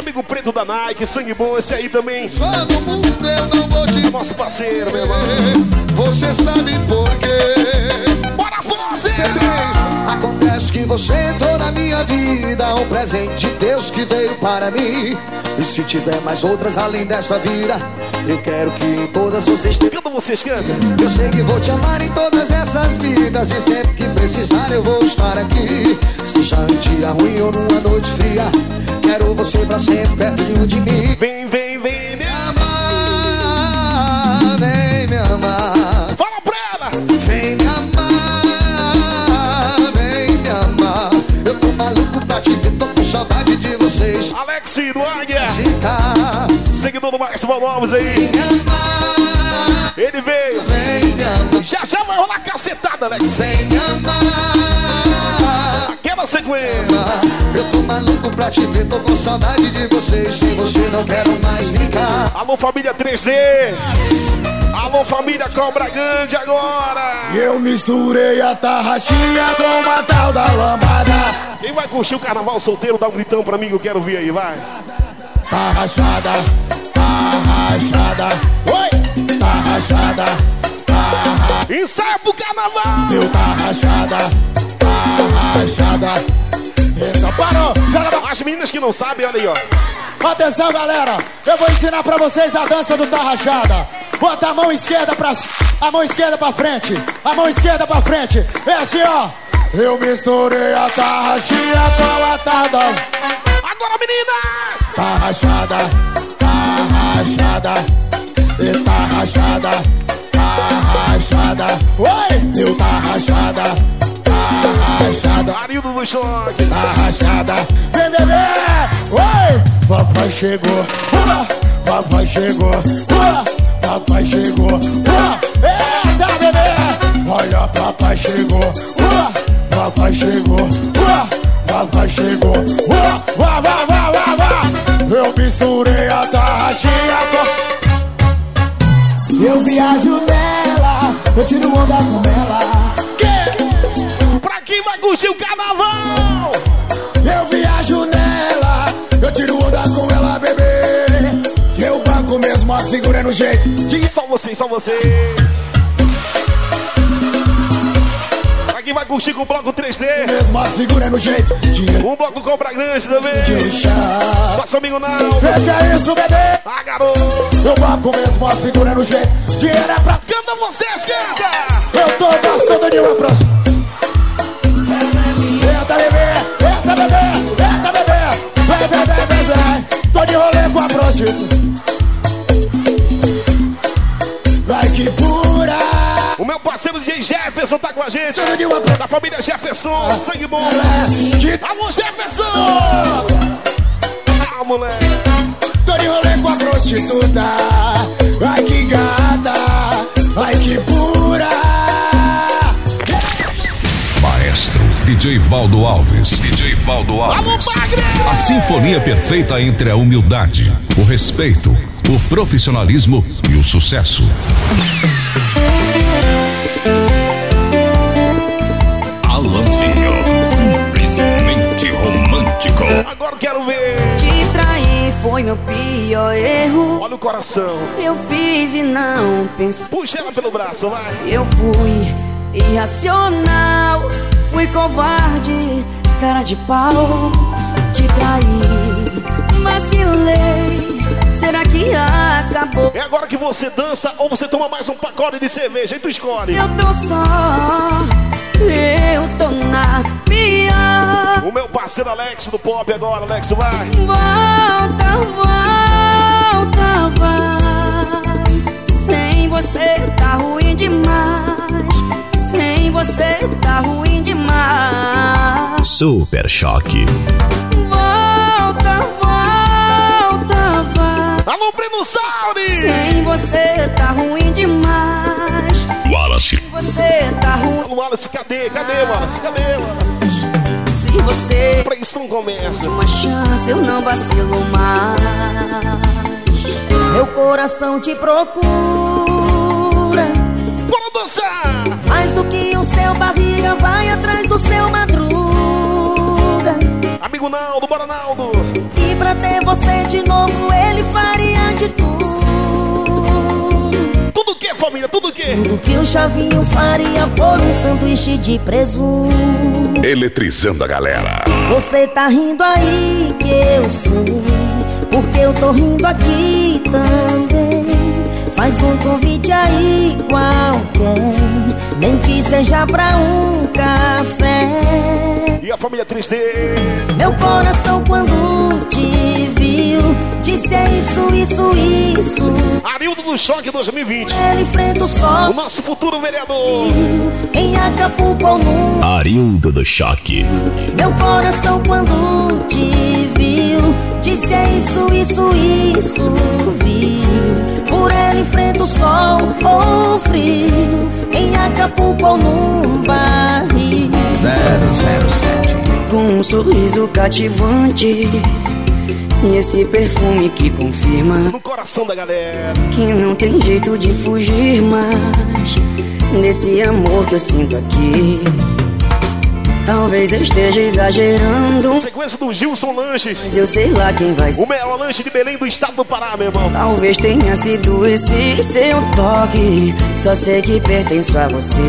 Amigo preto da Nike, sangue bom, esse aí também. Todo mundo eu não vou te Nosso parceiro, meu irmão. Você sabe por quê? Bora, você! Que você entrou na minha vida Um presente de Deus que veio para mim. E se tiver mais outras além dessa vida Eu quero que em todas vocês tenham Quando vocês cantam. Eu sei que vou te amar em todas essas vidas E sempre que precisar eu vou estar aqui. Seja um dia ruim ou numa noite fria Quero você pra sempre pertinho de mim. Vem, vem, vem, do Águia Seguidor do Maxwell Alves aí. Ele veio Já já vai rolar cacetada, Alex Vem me amar. Aquela sequência. Eu tô maluco pra te ver, tô com saudade de vocês Se você não quero mais ficar. Alô família 3D Alô família Cobra Grande agora. Eu misturei a tarraxinha com uma tal da lambada. Quem vai curtir o carnaval solteiro, dá um gritão pra mim que eu quero ver aí, vai. Rachada, tá rachada Oi, rachada, tá rachada Ensaia pro carnaval. Meu tá rachada, parou, joga pra... As meninas que não sabem, olha aí, ó. Atenção, galera, eu vou ensinar pra vocês a dança do tá rachada Bota a mão esquerda pra... A mão esquerda pra frente. A mão esquerda pra frente. É assim, ó. Eu misturei a tarraxinha com a tarda. Agora, meninas! Tá rachada, tá rachada E rachada, tá rachada Oi! Eu tá rachada, Marildo do choque Tá rachada Vem, bebê! Oi! Papai chegou Pula! Papai chegou Pula! Papai chegou Pula! Eita, bebê! Olha, papai chegou Pula! Papai chegou Pula! Papai chegou Pula! Vá, vá, vá, vá, vá! Eu misturei a tarraxinha com... Eu viajo nela Eu tiro onda com ela curtir o carnaval Eu viajo nela, eu tiro onda com ela, bebê. Eu banco mesmo a figura no jeito. De... Só vocês, só vocês. Quem vai curtir com o bloco 3D. Mesmo a figura no jeito. De... Um bloco Cobra Grande também. Nosso amigo não. Veja isso, bebê. Ah, garoto. Eu banco mesmo a figura no jeito. Dinheiro é pra. Canta vocês, canta. Eu tô gastando de uma próxima. Eita bebê, eita bebê, eita bebê. Vai, vai, vai, vai, Tô de rolê com a prostituta. Vai que pura O meu parceiro DJ Jefferson tá com a gente. Da família Jefferson, ah, sangue bom. Alô Jefferson! Ah, moleque. Tô de rolê com a prostituta. Vai que gata. DJ Valdo Alves. DJ Valdo Alves. A sinfonia perfeita entre a humildade, o respeito, o profissionalismo e o sucesso. Alanzinho, simplesmente romântico. Agora quero ver. Te trair foi meu pior erro. Olha o coração. Eu fiz e não pensei. Puxa ela pelo braço, vai. Eu fui irracional, fui covarde, cara de pau. Te traí, vacilei. Será que acabou? É agora que você dança ou você toma mais um pacote de cerveja, aí tu escolhe. Eu tô só, eu tô na pior. O meu parceiro Alex do pop agora, Alex, vai. Volta, volta, vai. Sem você tá ruim demais. Sem você tá ruim demais. Super choque. Volta, volta, vai. Alô, Breno Sauri! Sem você tá ruim demais. Wallace. Sem você tá ruim. Alô, Wallace, cadê? Cadê, Wallace? Cadê, Wallace? Se você. Pra isso não começa. Uma chance, eu não vacilo mais. Meu coração te procura. Mais do que o seu barriga vai atrás do seu madruga. Amigo Naldo, bora Naldo! E pra ter você de novo, ele faria de tudo. Tudo o que, família? Tudo o que? Tudo que o Chavinho faria por um sanduíche de presunto. Eletrizando a galera. Você tá rindo aí que eu sei, porque eu tô rindo aqui também. Faz um convite aí qualquer, nem que seja pra um café. E a família 3D? Meu coração quando te viu Disse é isso, isso, isso. Arildo do Choque 2020 Ele enfrenta o sol. O nosso futuro vereador. Em Acapulco ou no Arildo do Choque. Meu coração quando te viu Disse é isso, isso, isso. Viu Por ele enfrenta o sol. Ou o frio Em Acapulco ou num barril. 007 com um sorriso cativante E esse perfume que confirma No coração da galera. Que não tem jeito de fugir mais Desse amor que eu sinto aqui Talvez eu esteja exagerando. Sequência do Gilson Lanches. Mas eu sei lá quem vai ser O melhor lanche de Belém do estado do Pará, meu irmão. Talvez tenha sido esse seu toque. Só sei que pertenço a você.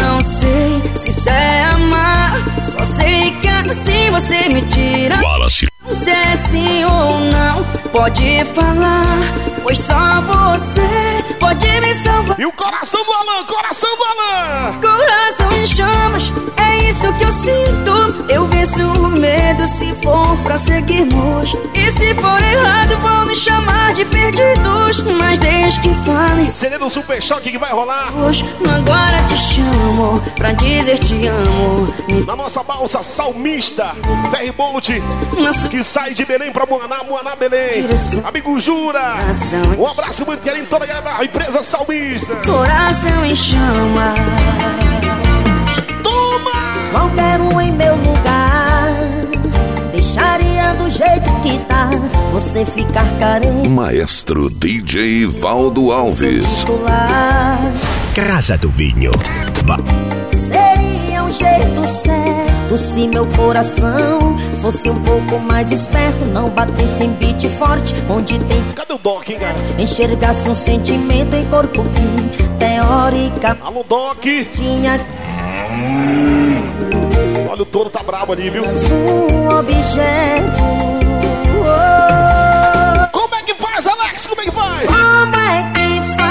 Não sei se isso é amar. Só sei que assim você me tira. Wallace. Se é sim ou não Pode falar Pois só você pode me salvar. E o coração do Alan, coração do Alan! Coração em chamas É isso que eu sinto. Eu venço o medo se for pra seguirmos. E se for errado vão me chamar de perdidos. Mas desde que falem CD do Super Choque que vai rolar. Agora te chamo pra dizer te amo. Na nossa balsa salmista Ferry Bolt Que sai de Belém pra Moaná, Moaná, Belém. Amigo Jura Um abraço muito querido toda a empresa salmista. Coração em chama. Toma! Qualquer um em meu lugar. Deixaria do jeito que tá. Você ficar carente. Maestro DJ Valdo Alves. Casa do Vinho. Seria um jeito certo se meu coração fosse um pouco mais esperto, não batesse em beat forte, onde tem Cadê o Doc, hein, cara? enxergasse um sentimento em corpo que teórica Alô, Doc tinha Olha, o touro tá brabo ali, viu? um objeto. Como é que faz, Alex? Como é que faz? Como é que faz?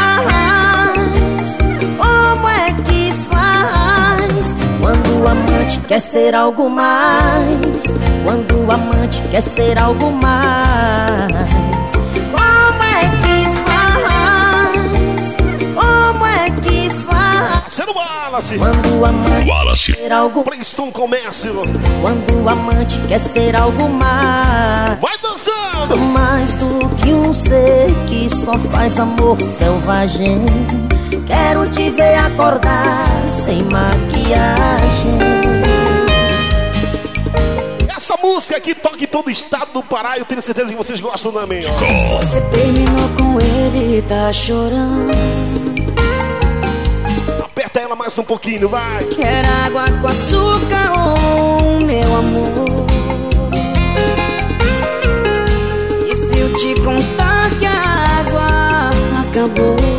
Amante quer ser algo mais. Quando o amante quer ser algo mais. Como é que faz? Como é que faz? Parceiro Bala! Wallace. Quando o amante Wallace. quer algo Princeton Comércio. Quando o amante quer ser algo mais Vai dançando Mais do que um ser que só faz amor selvagem Quero te ver acordar sem maquiagem Essa música aqui toca em todo o estado do Pará. Eu tenho certeza que vocês gostam também, ó. Você terminou com ele e tá chorando Aperta ela mais um pouquinho, vai. Quer água com açúcar, oh, meu amor E se eu te contar que a água acabou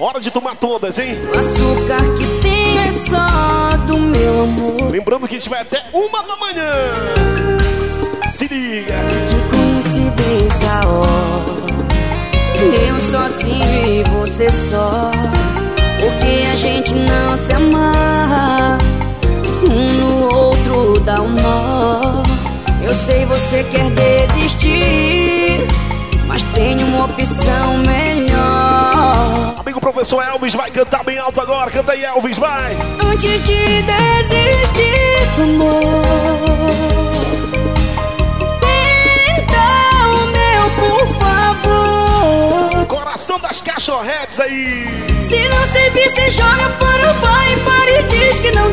Hora de tomar todas, hein? O açúcar que tem é só do meu amor Lembrando que a gente vai até uma da manhã. Se liga. Que coincidência, ó Eu sozinho e você só Porque a gente não se amarra Um no outro dá um nó Eu sei você quer desistir Professor Elvis vai cantar bem alto agora. Canta aí, Elvis, vai. Antes de desistir do amor Tenta o meu, por favor Coração das cachorretes aí. Se não servir, você joga para o pai e para e diz que não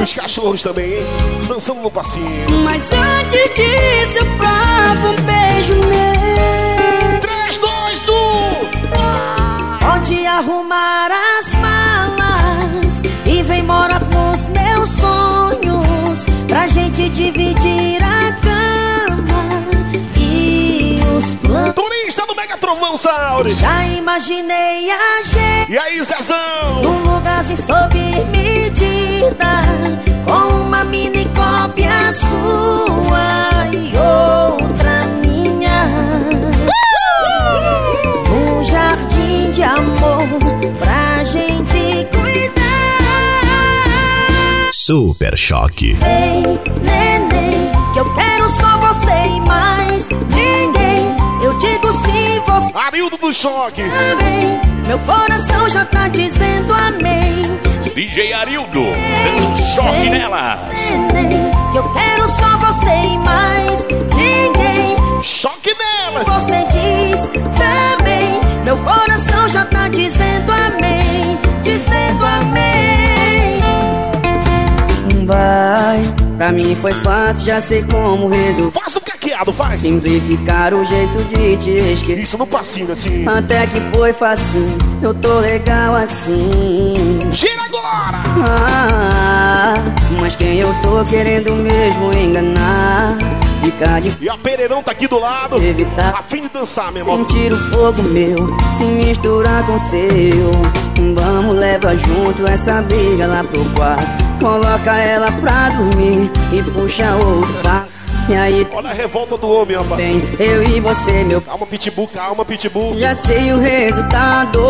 E os cachorros também, hein? Dançando no passinho. Mas antes disso, eu provo um beijo meu Pode arrumar as malas E vem morar nos meus sonhos Pra gente dividir a cama E os planos Turista do Mega Trovão, Sauri. Já imaginei a gente E aí, Zezão? Num lugarzinho sob medida Com uma mini cópia sua E outra amor Pra gente cuidar Super Choque. Vem, neném Que eu quero só você e mais ninguém Eu digo se você Arildo do Choque. também Meu coração já tá dizendo amém DJ Arildo. Dando choque nelas. neném Que eu quero só você e mais Choque nelas. Você diz também. Meu coração já tá dizendo amém. Dizendo amém. Vai, pra mim foi fácil, já sei como resolver. Faça o caqueado, faz. Simplificar o jeito de te esquecer. Isso no passinho, assim. Até que foi fácil, eu tô legal assim. Gira agora. Ah, mas quem eu tô querendo mesmo enganar Ficar de E a Pereirão tá aqui do lado. evitar A fim de dançar, meu irmão. Sentir o fogo meu se misturar com seu Vamos, leva junto essa briga lá pro quarto Coloca ela pra dormir e puxa outro. E aí Olha a revolta do homem, rapaz. tem eu e você, meu Calma, Pitbull, calma, Pitbull. Já sei o resultado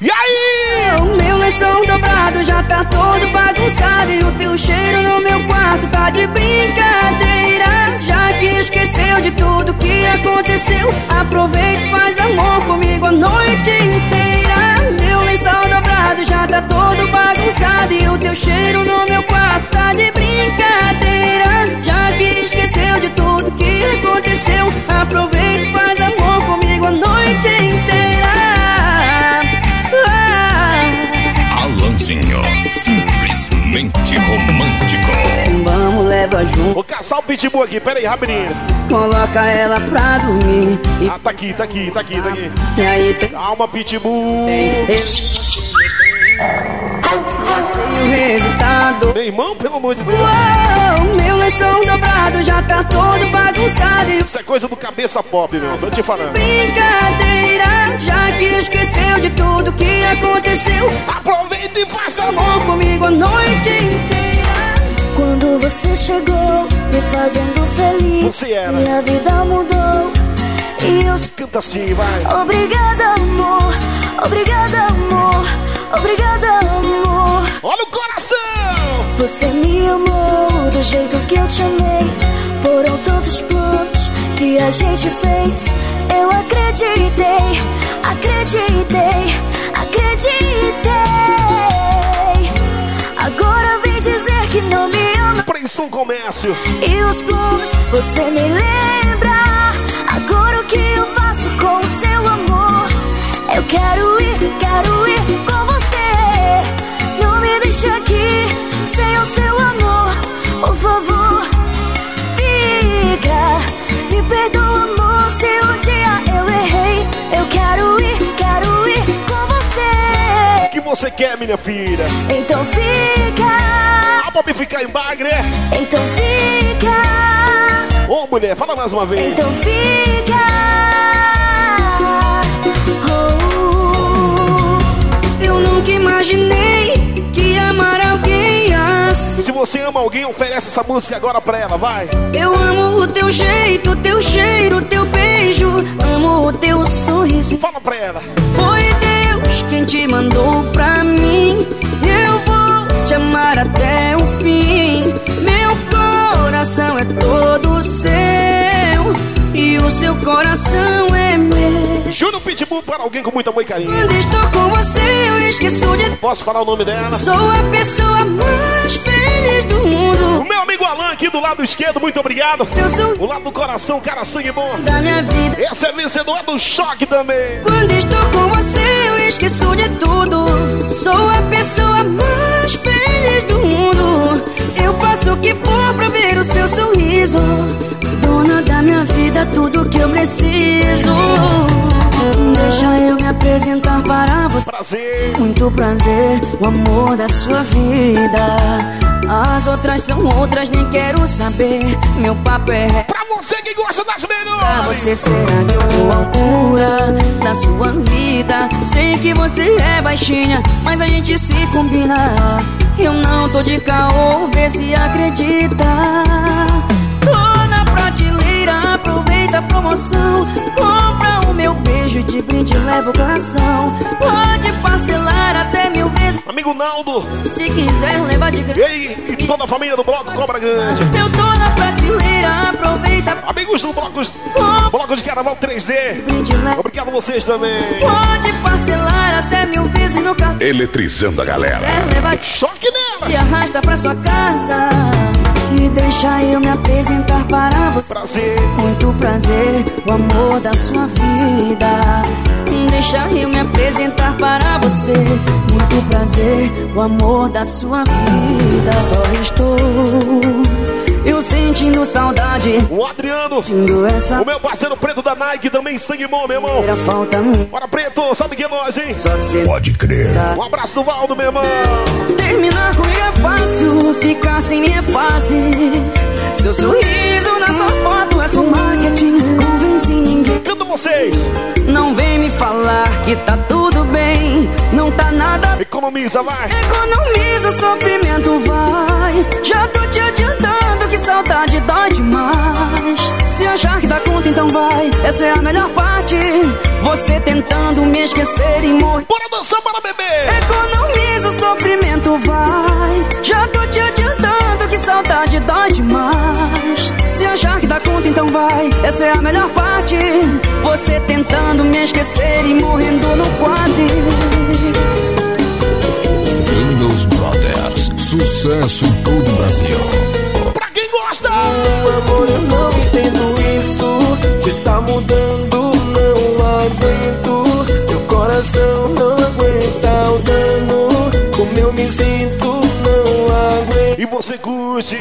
E aí? Lençol dobrado já tá todo bagunçado. E o teu cheiro no meu quarto tá de brincadeira. Já que esqueceu de tudo que aconteceu Aproveita e faz amor comigo a noite inteira. Meu lençol dobrado já tá todo bagunçado. E o teu cheiro no meu quarto tá de brincadeira. Já que esqueceu de tudo que aconteceu Aproveita e faz amor comigo a noite inteira Simplesmente romântico. Vamos, leva junto, Vou caçar o Pitbull aqui, pera aí, rapidinho. coloca ela pra dormir. E, Ah, tá aqui, tá aqui, tá aqui, tá aqui. e aí tem, Calma, Pitbull. tem eu. Já sei o resultado. Meu irmão, pelo amor de Deus. Uou, meu lençol dobrado já tá todo bagunçado. Isso é coisa do cabeça pop, meu. Tô te falando. brincadeira, já que esqueceu de tudo que aconteceu. Aproveita e faça amor. Comigo a noite inteira. Quando você chegou, me fazendo feliz. Você era. Minha vida mudou. E eu Canta assim, vai. obrigada, amor. Obrigada, amor. Obrigada, amor. Olha o coração. Você me amou do jeito que eu te amei. Foram tantos planos que a gente fez. Eu acreditei, acreditei, acreditei. Agora vem dizer que não me ama. Prensum Comércio. E os planos você me lembra. Agora o que eu faço com o seu amor? Eu quero ir, quero ir com você. Não me deixe aqui sem o seu amor. Por favor, fica. Me perdoa, Eu quero ir, quero ir com você. O que você quer, minha filha? Então fica. A Bob ficar em bagre? Então fica. Ô, mulher, fala mais uma vez. Então fica. Oh, eu nunca imaginei Se você ama alguém, oferece essa música agora pra ela, vai. Eu amo o teu jeito, teu cheiro, teu beijo. Amo o teu sorriso. Fala pra ela. Foi Deus quem te mandou pra mim. Eu vou te amar até o fim. Meu coração é todo seu. E o seu coração é meu. Júnior Pitbull para alguém com muito amor e carinho. Quando estou com você, eu esqueço de. Posso falar o nome dela? Sou a pessoa mais meu amigo Alan aqui do lado esquerdo, muito obrigado. O lado do coração, cara, sangue bom. da minha vida. Esse é vencedor do choque também. Quando estou com você, eu esqueço de tudo. Sou a pessoa mais feliz do mundo. Eu faço o que for pra ver o seu sorriso. Dona da minha vida, tudo que eu preciso. Deixa eu me apresentar para você. Prazer. Muito prazer, o amor da sua vida. As outras são outras, nem quero saber. Meu papo é. Pra você que gosta das Pra melhores. você será que eu tô à altura da sua vida Sei que você é baixinha, mas a gente se combina Eu não tô de caô, vê se acredita Tô na prateleira, aproveita a promoção Compra o meu beijo de brinde, leva o coração Pode parcelar até mil vezes Amigo Naldo, Se quiser levar de graça ele e toda a família do Bloco Cobra Grande. Eu tô na prateleira, aproveita Amigos do Blocos, Bloco de Carnaval 3D. brinde, leva Obrigado a vocês também. Pode parcelar até mil vezes no cartão. Eletrizando a galera. Quer levar Choque e nelas. arrasta pra sua casa. E deixa eu me apresentar para você. Prazer. Muito prazer, o amor da sua vida. Deixa eu me apresentar para você. Muito prazer, o amor da sua vida. Só estou eu sentindo saudade. O Adriano, Sentindo essa o meu parceiro preto da Nike, também sangue bom, meu irmão. Era falta minha. Bora, preto, sabe que é nós, hein? Só que você Pode crer. Um abraço do Valdo, meu irmão. Terminar comigo é fácil, ficar sem mim é fácil. Seu sorriso na sua foto é só marketing. Convence ninguém. Canta vocês. Não vem me falar que tá tudo bem. Não tá nada bem. Economiza, vai. Economiza o sofrimento, vai. Já tô te adiantando que saudade dói demais. Se achar que dá conta, então vai. Essa é a melhor parte. Você tentando me esquecer e morrer. Bora dançar, bora beber. Economiza o sofrimento, vai. Já tô te adiantando que saudade dói demais. Se achar que dá conta, então vai. Essa é a melhor parte. Você tentando me esquecer e morrendo no quase. Windows Brothers. Sucesso todo o Brasil. Pra quem gosta. amor, eu não entendo isso. Se tá mudando, não aguento. Meu coração não aguenta o dano. Como eu me sinto, não aguento. E você curte.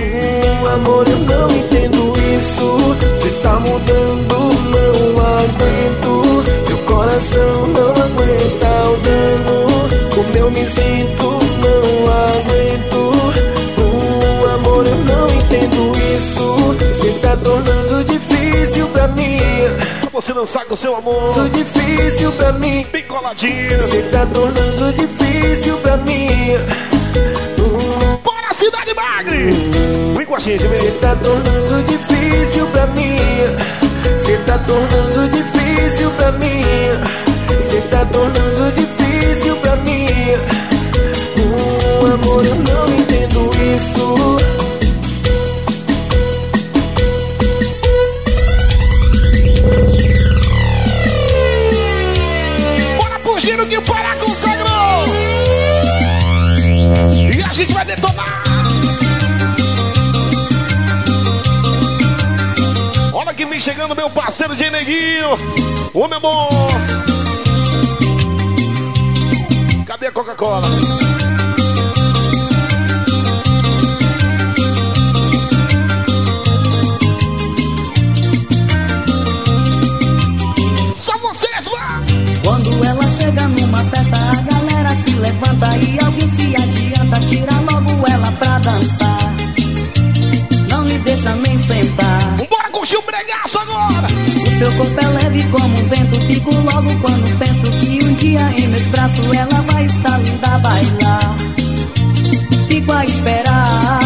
Amor, eu não entendo isso. Se tá mudando, não aguento. Meu coração não aguenta o dano. Como eu me sinto, você dançar com seu amor. Muito difícil pra mim. Bem coladinho. Se tá tornando difícil pra mim. Bora, Cidade Magre. Vem com a gente, vem. tá tornando difícil pra mim. Se tá tornando difícil pra mim. Se tá tornando difícil chegando, meu parceiro de Neguinho. Ô, meu bom. Cadê a Coca-Cola? Só vocês, vá! Quando ela chega numa festa, a galera se levanta e alguém se adianta, tira logo seu corpo é leve como um vento, fico logo quando penso que um dia em meus braços ela vai estar linda a bailar. Fico a esperar.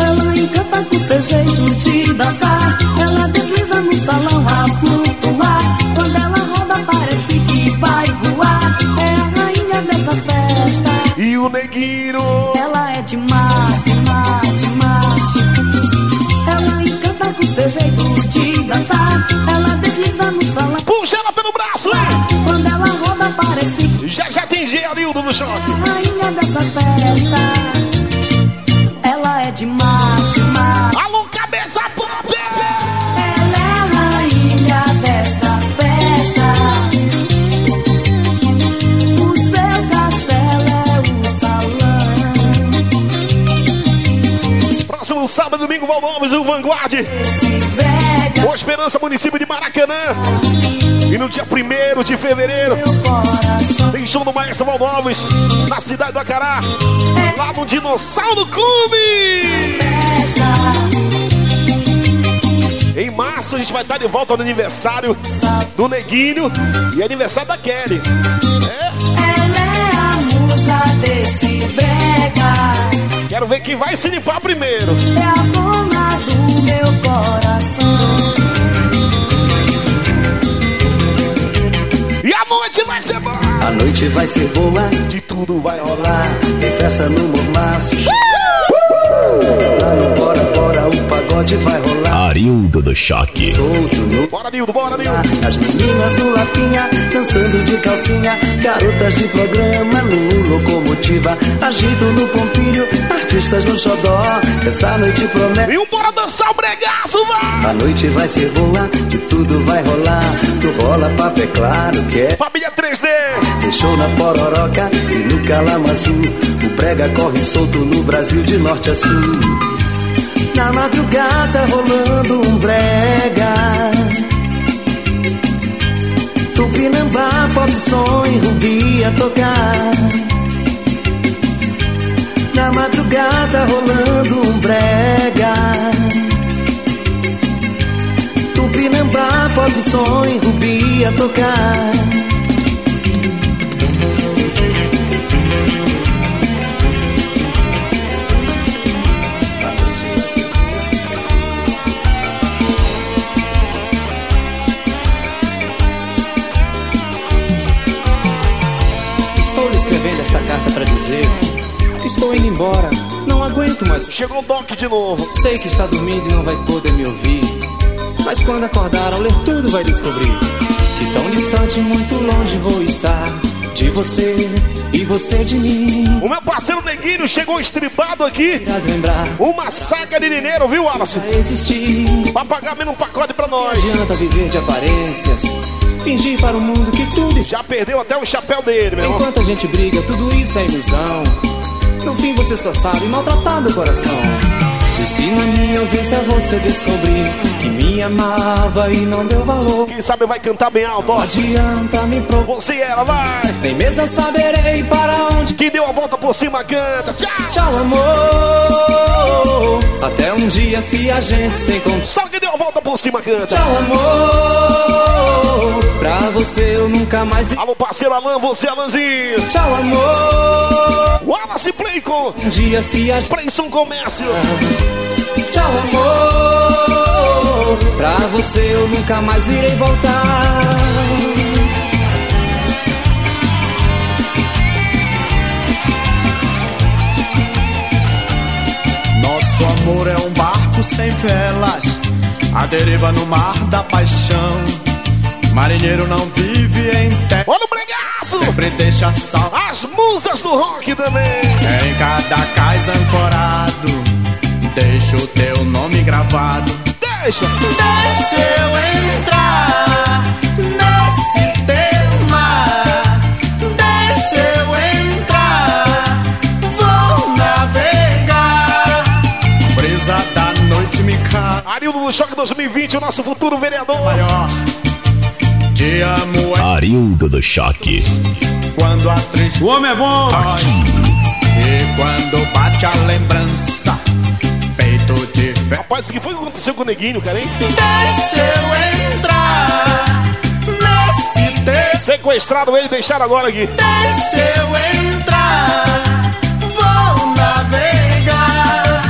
Ela encanta com seu jeito de dançar. Ela desliza no salão a flutuar. Quando ela roda, parece que vai voar. É a rainha dessa festa. E o neguinho? Que Já já tem Gerildo no choque. é a rainha dessa festa. Ela é demais, demais. Alô, cabeça pop! Ela é a rainha dessa festa. O seu castelo é o salão. Próximo sábado, domingo, Valdomes, o Vanguard. Brega, Boa Esperança, município de Maracanã. E no dia 1 de fevereiro, tem show do Maestro Valdomes, na cidade do Acará. Lá no Dinossauro Clube. Em março, a gente vai estar de volta no aniversário do Neguinho e aniversário da Kelly. é brega. Quero ver quem vai se limpar primeiro. É a dona do meu coração. Noite vai ser boa. A noite vai ser boa, de tudo vai rolar. Tem festa no mormaço. Lá no Bora pagode vai rolar. Arildo do Choque. Solto no. Bora, Nildo, bora, Nildo. As meninas no Lapinha, dançando de calcinha. Garotas de programa no Locomotiva. Agito no Pompilho, artistas no Xodó. Essa noite promete. E um bora dançar o bregaço, vai! A noite vai ser boa, de tudo vai rolar. Tu rola papo, é claro que é. Família 3D. Tem show na Pororoca e no Calamaçu. O brega corre solto no Brasil de norte a sul. Na madrugada rolando um brega. Tupinambá, pop som e rubi a tocar. Na madrugada rolando um brega. Tupinambá, pop som e rubi a tocar. Dizer estou indo embora, não aguento mais. Chegou o Doc de novo. Sei que está dormindo e não vai poder me ouvir, mas quando acordar ao ler tudo vai descobrir que tão distante, muito longe vou estar de você e você de mim. O meu parceiro Neguinho chegou estribado aqui. Uma saca de mineiro, viu, Wallace? pra existir. Pra pagar menos um pacote pra nós. Não adianta viver de aparências, fingir para o mundo que tudo. Já perdeu até o chapéu dele, meu. Enquanto a gente briga, tudo isso é ilusão. No fim você só sabe maltratar do coração. E se na minha ausência você descobrir que me amava e não deu valor, Quem sabe vai cantar bem alto, não ó. adianta me provar. Você e ela, vai. Nem mesmo saberei para onde. Quem deu a volta por cima, canta. Tchau. Tchau, amor. Até um dia se a gente se encontrar. Só quem deu a volta por cima, canta. Tchau, amor. Pra você eu nunca mais. Alô, parceiro Alan, você, Alanzinho. Tchau, amor. Wallace Playcon. Um dia se a gente. Playson Comércio. Tchau, amor. Pra você eu nunca mais irei voltar. Nosso amor é um barco sem velas, a deriva no mar da paixão. Marinheiro não vive em terra. Olha o bregaço. Sempre deixa sal. As musas do rock também. Em cada cais ancorado, deixa o teu nome gravado. Deixa. Deixa eu entrar nesse tema. Deixa eu entrar. Vou navegar. Brisa da noite me cai. Arildo no Choque 2020, o nosso futuro vereador. Maior. Te amo Arildo do Choque. quando a tristeza. O homem é bom. E quando bate a lembrança, de fé. Rapaz, o que foi que aconteceu com o Neguinho, cara, hein? Deixa eu entrar nesse tema. Sequestraram ele e deixaram agora aqui. Deixa eu entrar. Vou navegar.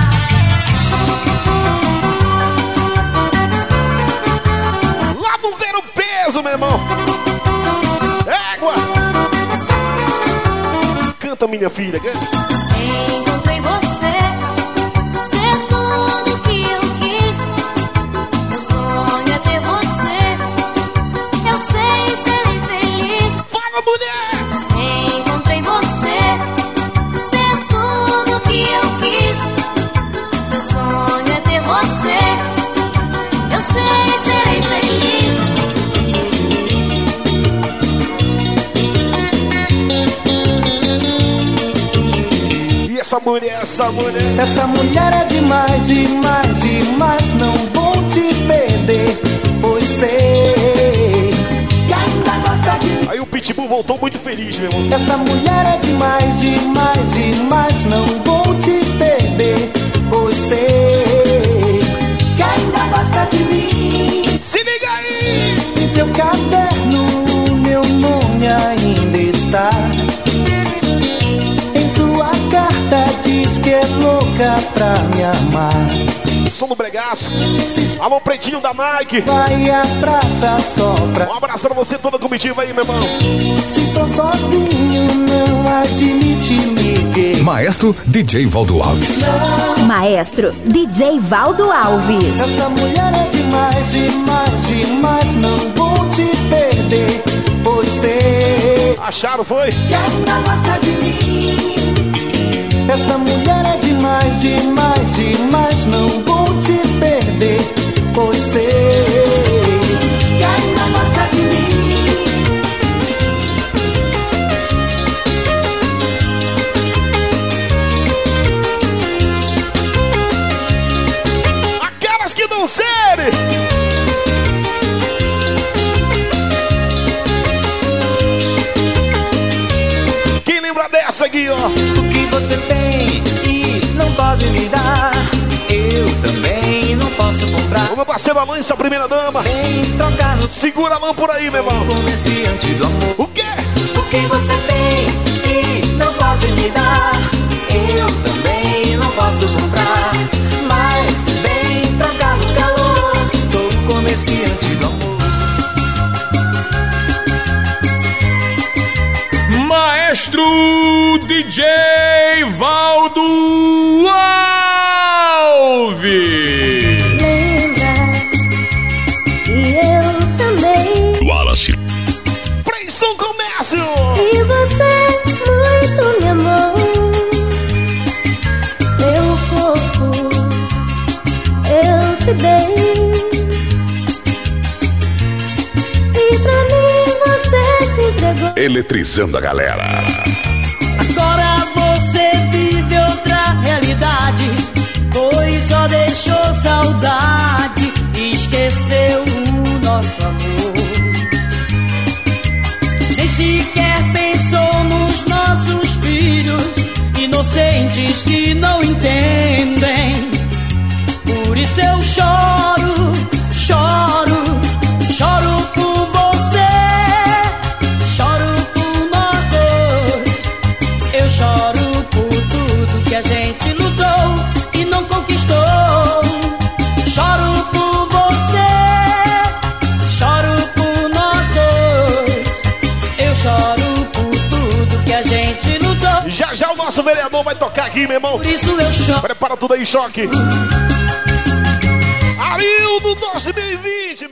Lá no ver o peso, meu irmão. Égua. Canta, minha filha. canta. Mulher, essa mulher. Essa mulher é demais, demais, demais. Não vou te perder, pois sei que ainda gosta de. Aí o Pitbull voltou muito feliz, meu irmão. Essa mulher é demais, demais, demais. Não vou te perder, pois sei que ainda gosta de mim. Se liga aí! Em seu caderno, meu nome ainda que é louca pra me amar. Som do bregaço. Alô, pretinho da Nike. Vai à praça só pra. Um abraço pra você, toda a comitiva aí, meu irmão. Se estou sozinho, não admite me Maestro DJ Valdo Alves. Maestro DJ Valdo Alves. Essa mulher é demais, demais, demais. Não vou te perder, pois sei Acharam, foi? que ainda gosta de mim. Essa mulher parceiro essa primeira dama. Segura a mão por aí, meu irmão. O quê? O que você tem e não pode me dar, Eletrizando a galera. Agora você vive outra realidade. Pois só deixou saudade tocar aqui, meu irmão. Por isso eu choro. Prepara tudo aí, choque. Arildo 2020, meu irmão.